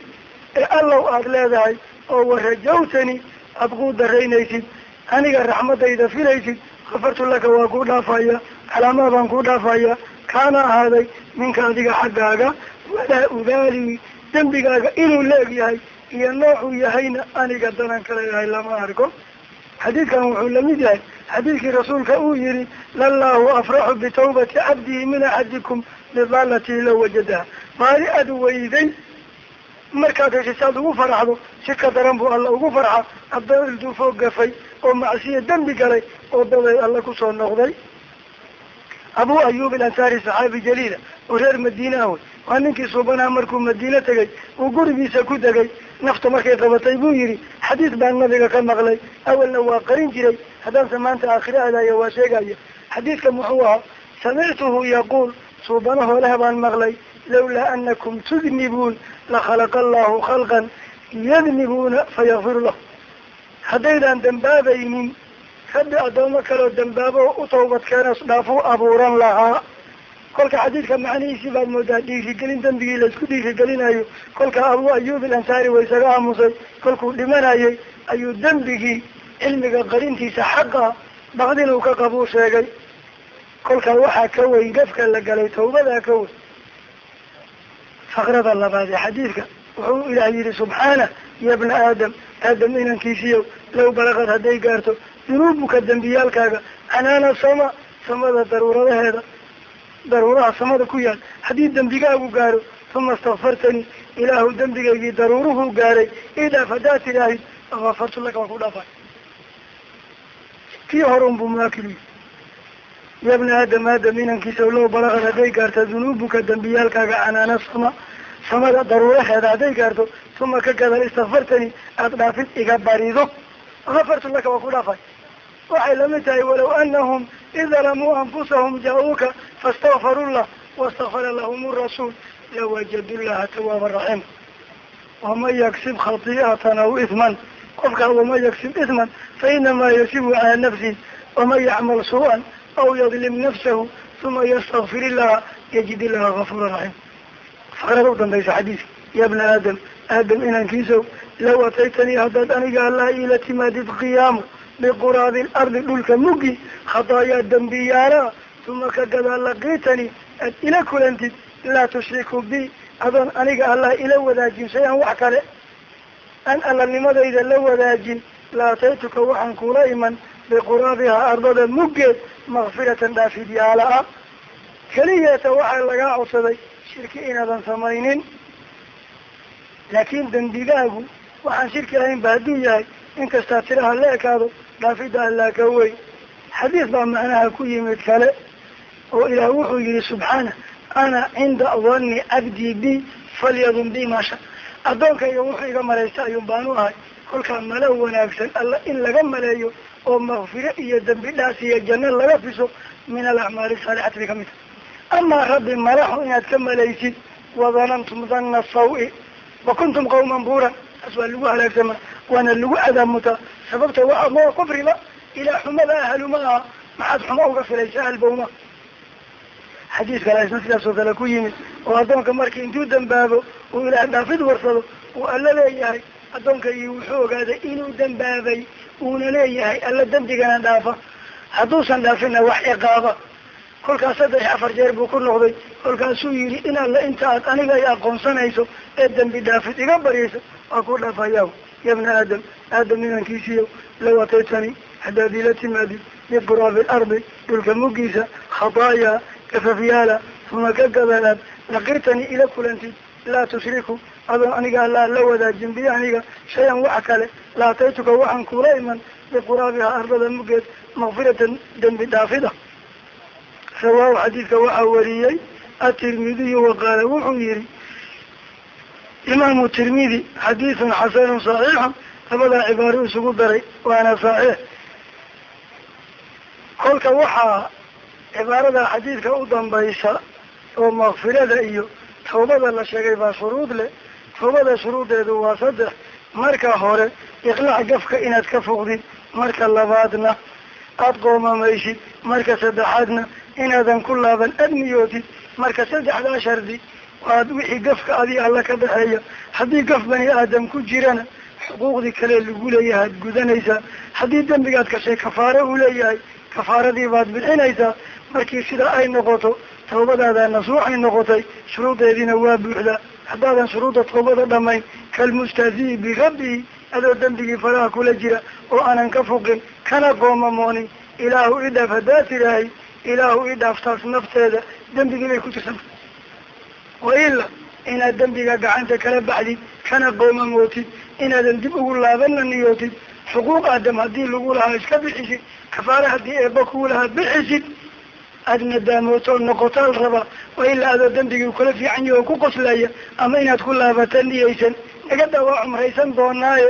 A: Ee allow aada leedahay oo warajawtani aada kuu daraynaysid aniga raxmadayda filaysid kafartu laka waa kuu dhaafaya calaamaa baan kuu dhaafaya. Kaana ahaaday minka adiga xaggaaga walaa ubaali dembigaaga inuu leeg yahay iyo noocuu yahayna aniga danan kale yahay lama arko. Xadiidkan wuxuu la mid yahay xadiidkii rasuulka uu yihi lallahu afraxu bitawbati cabdihi min axadikum lidaalatihi la wajadaha. Maali aad weyday markaad heshay si aad ugu faraxdo si ka daran buu alla ugu farxa addoon ilduufoo gafay oo macsiya dembi galay oo daday alla ku soo noqday. Abu ayub alansaari saxaabi jaliila oo reer madiine ah wey. Waa ninkii suubanaha markuu madiine tegay uu gurigiisa ku degay nafta markay qabatay buu yihi xadiis baan nabiga ka maqlay awalna waa qarin jiray haddaanse maanta aakhire adaya waa sheegaya xadiidka muxuu ahaa samictuhu yaquul suubanaho leh baan maqlay lawlaa anakum tudnibuun lakhalaqa allahu khalqan yadnibuuna fayakfiru lahu haddaydaan dambaabaynin rabbi addoomo kaleo dambaabo u tawbadkeenas dhaafuu abuuran lahaa. Kolka xadiidka macnihiisii baad moodaa dhiirigelin dembigii la isku dhiirigelinayo kolka abu ayub alansaari way isaga aamusay kolkuu dhimanayay ayuu dembigii cilmiga qarintiisa xaqa baqdin uu ka qabuu sheegay. Kolkaa waxaa ka weyn gafka la galay tawbadaa ka weyn. Faqrada labaad ee xadiidka wuxuu ilaah yihi subxaana ya bna aadam aadam inankiisiiyow low balaqad hadday gaarto dunuubuka dembiyaalkaaga canaana sama samada daruuradaheeda daruuraha samada ku yaal. Haddii dembigaagu gaaro uma istakfartanii ilaahu dembigaygii daruuruhuu gaaray. Idhaaf haddaad tidhaahid akafartu laka waan ku dhaafay. Kii horun buu muakili ya bna aadam aadam inankiisa low balaqad hadday gaarto dunuubuka dembiyaalkaaga canaana sama samada daruuraheeda hadday gaarto uma ka gadal istakfartanii aada dhaafid iga barido akafartu laka waan ku dhaafay. Waxay la mid tahay walow anahum id dalamuu anfusahum jaa-uuka faاstakfaruu llah wastakfara lahum rasuul lawajadu llaha tawaaba raxima waman yaksib khati'atan aw isman qofkaa waman yaksib isman fainamaa yasibu calaa nafsihi waman yacmal suu-an aw yadlim nafsahu uma ystakfir illaha yajid illaha gafuura raxima faqrada u dambaysa xadiiska ya bna aadam aadam inankiisow law ataytanii haddaad aniga allah iila timaadid qiyaamo biquraabi lardi dhulka muggi khataayaa dembiyaalaa uma ka gadaa laqiitani aad ila kulantid laa tushriku bi adoon aniga allah ila wadaajin shay-an wax kale. An allanimadayda la wadaajin la ataytuka waxaan kula iman biquraabihaa ardada muggeed makfiratan dhaafid yaalla ah keliyeeta waxaa lagaa codsaday shirki inaadan samaynin laakiin dembigaagu waxaan shirki ahayn ba hadduu yahay inkastaa tiraha la ekaado dhaafidda allaa ka weyn xadiis baa macnaha ku yimid kale oo ilaah wuxuu yihi subxaana ana cinda danni cabdii bi falyadun bi maasha addoonkayga wuxuu iga malaysta ayuun baanu ahay kolkaa malo wanaagsan alla in laga maleeyo oo makfiro iyo dembi dhaas iyo janno laga fiso min alacmaali saalixati bay ka mid. tahay amaa rabbi malaxu inaad ka malaysid wadanantum danna saw-i wa kuntum qawman buuran taas waa lagu halaagsama waana lagu cadaamutaa sababta waa moo kufriba ilaa xumada ahaluma aha maxaad xumo uga filaysa ahalbowma xadiis kale isna sidaas oo kale ku yimid oo addoonka markii intuu dambaabo uu ilaah dhaafid warsado uu alla leeyahay addoonkaygii wuxuu ogaaday inuu dambaabay uuna leeyahay alla dembigana dhaafa hadduusan dhaafina wax ciqaaba kolkaas saddex afar jeer buu ku noqday. Kolkaasuu yidhi in alla inta aad aniga ay aqoonsanayso ee dembi dhaafid iga baryayso waa ku dhaafayaa yabna aadam. Aadam inankiisiiyo law ataytani haddaad ila timaadid biquraabi alardi dhulka muggiisa khadaayaa kafafyaala uma ka gabanaad laqirtani ila kulantid laa tushriku adoon aniga allaa la wadaajin bi aniga shay-an wax kale la ataytuka waxaan kula iman biquraabiha ardada muggeed makfiratan dembi dhaafida rawaahu xadiidka waxaa wariyey atirmidiyu waqaala wuxuu yihi imaamu tirmidi xadiidun xasanun saxiixun labadaa cibaaro isugu daray waana saxiix. Kolka waxaa cibaarada xadiidka u dambaysa oo makfirada iyo tawbada la sheegay baa shuruud leh. Tawbada shuruudeedu waa saddex. Marka hore iqlaac gafka inaad ka foqdid marka labaadna aada qoomamaysid marka saddexaadna inaadan ku laaban adniyootid marka saddexdaa shardi waad wixii gafka adi alla ka dhexeeya haddii gaf bani aadam ku jirana xuquuqdii kale lagu leeyahay ad gudanaysaa. Haddii dembigaad kashay kafaare uu leeyahay kafaaradii baad bixinaysaa. Markii sidaa ay noqoto tawbadaada nasuuxay noqotay shuruudeediina waa buuxdaa haddaadan shuruudda tawbada dhamayn kalmustahzi'i birabbihi adoo dembigii faraha kula jira oo aanan ka foqin kana qoomamoonin ilaahu idhaaf haddaad tidaahay ilaahu idhaaf taas nafteeda dembigii bay ku tirsanta waila inaad dembiga gacanta kala baxdid kana qoomamootid inaadan dib ugu laabanna niyootid xuquuq aadam haddii lagu lahaa iska bixisid kafaare haddii eeba kuu lahaa bixisid aada nadaamooto noqotaal rabaa wailaa adoo dembigii kula fiican yahi oo ku qoslaya ama inaad ku laabata niyaysan nagada waa cumraysan doonaaye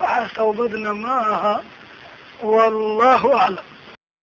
A: waxaas tawbadna ma aha wallahu aclam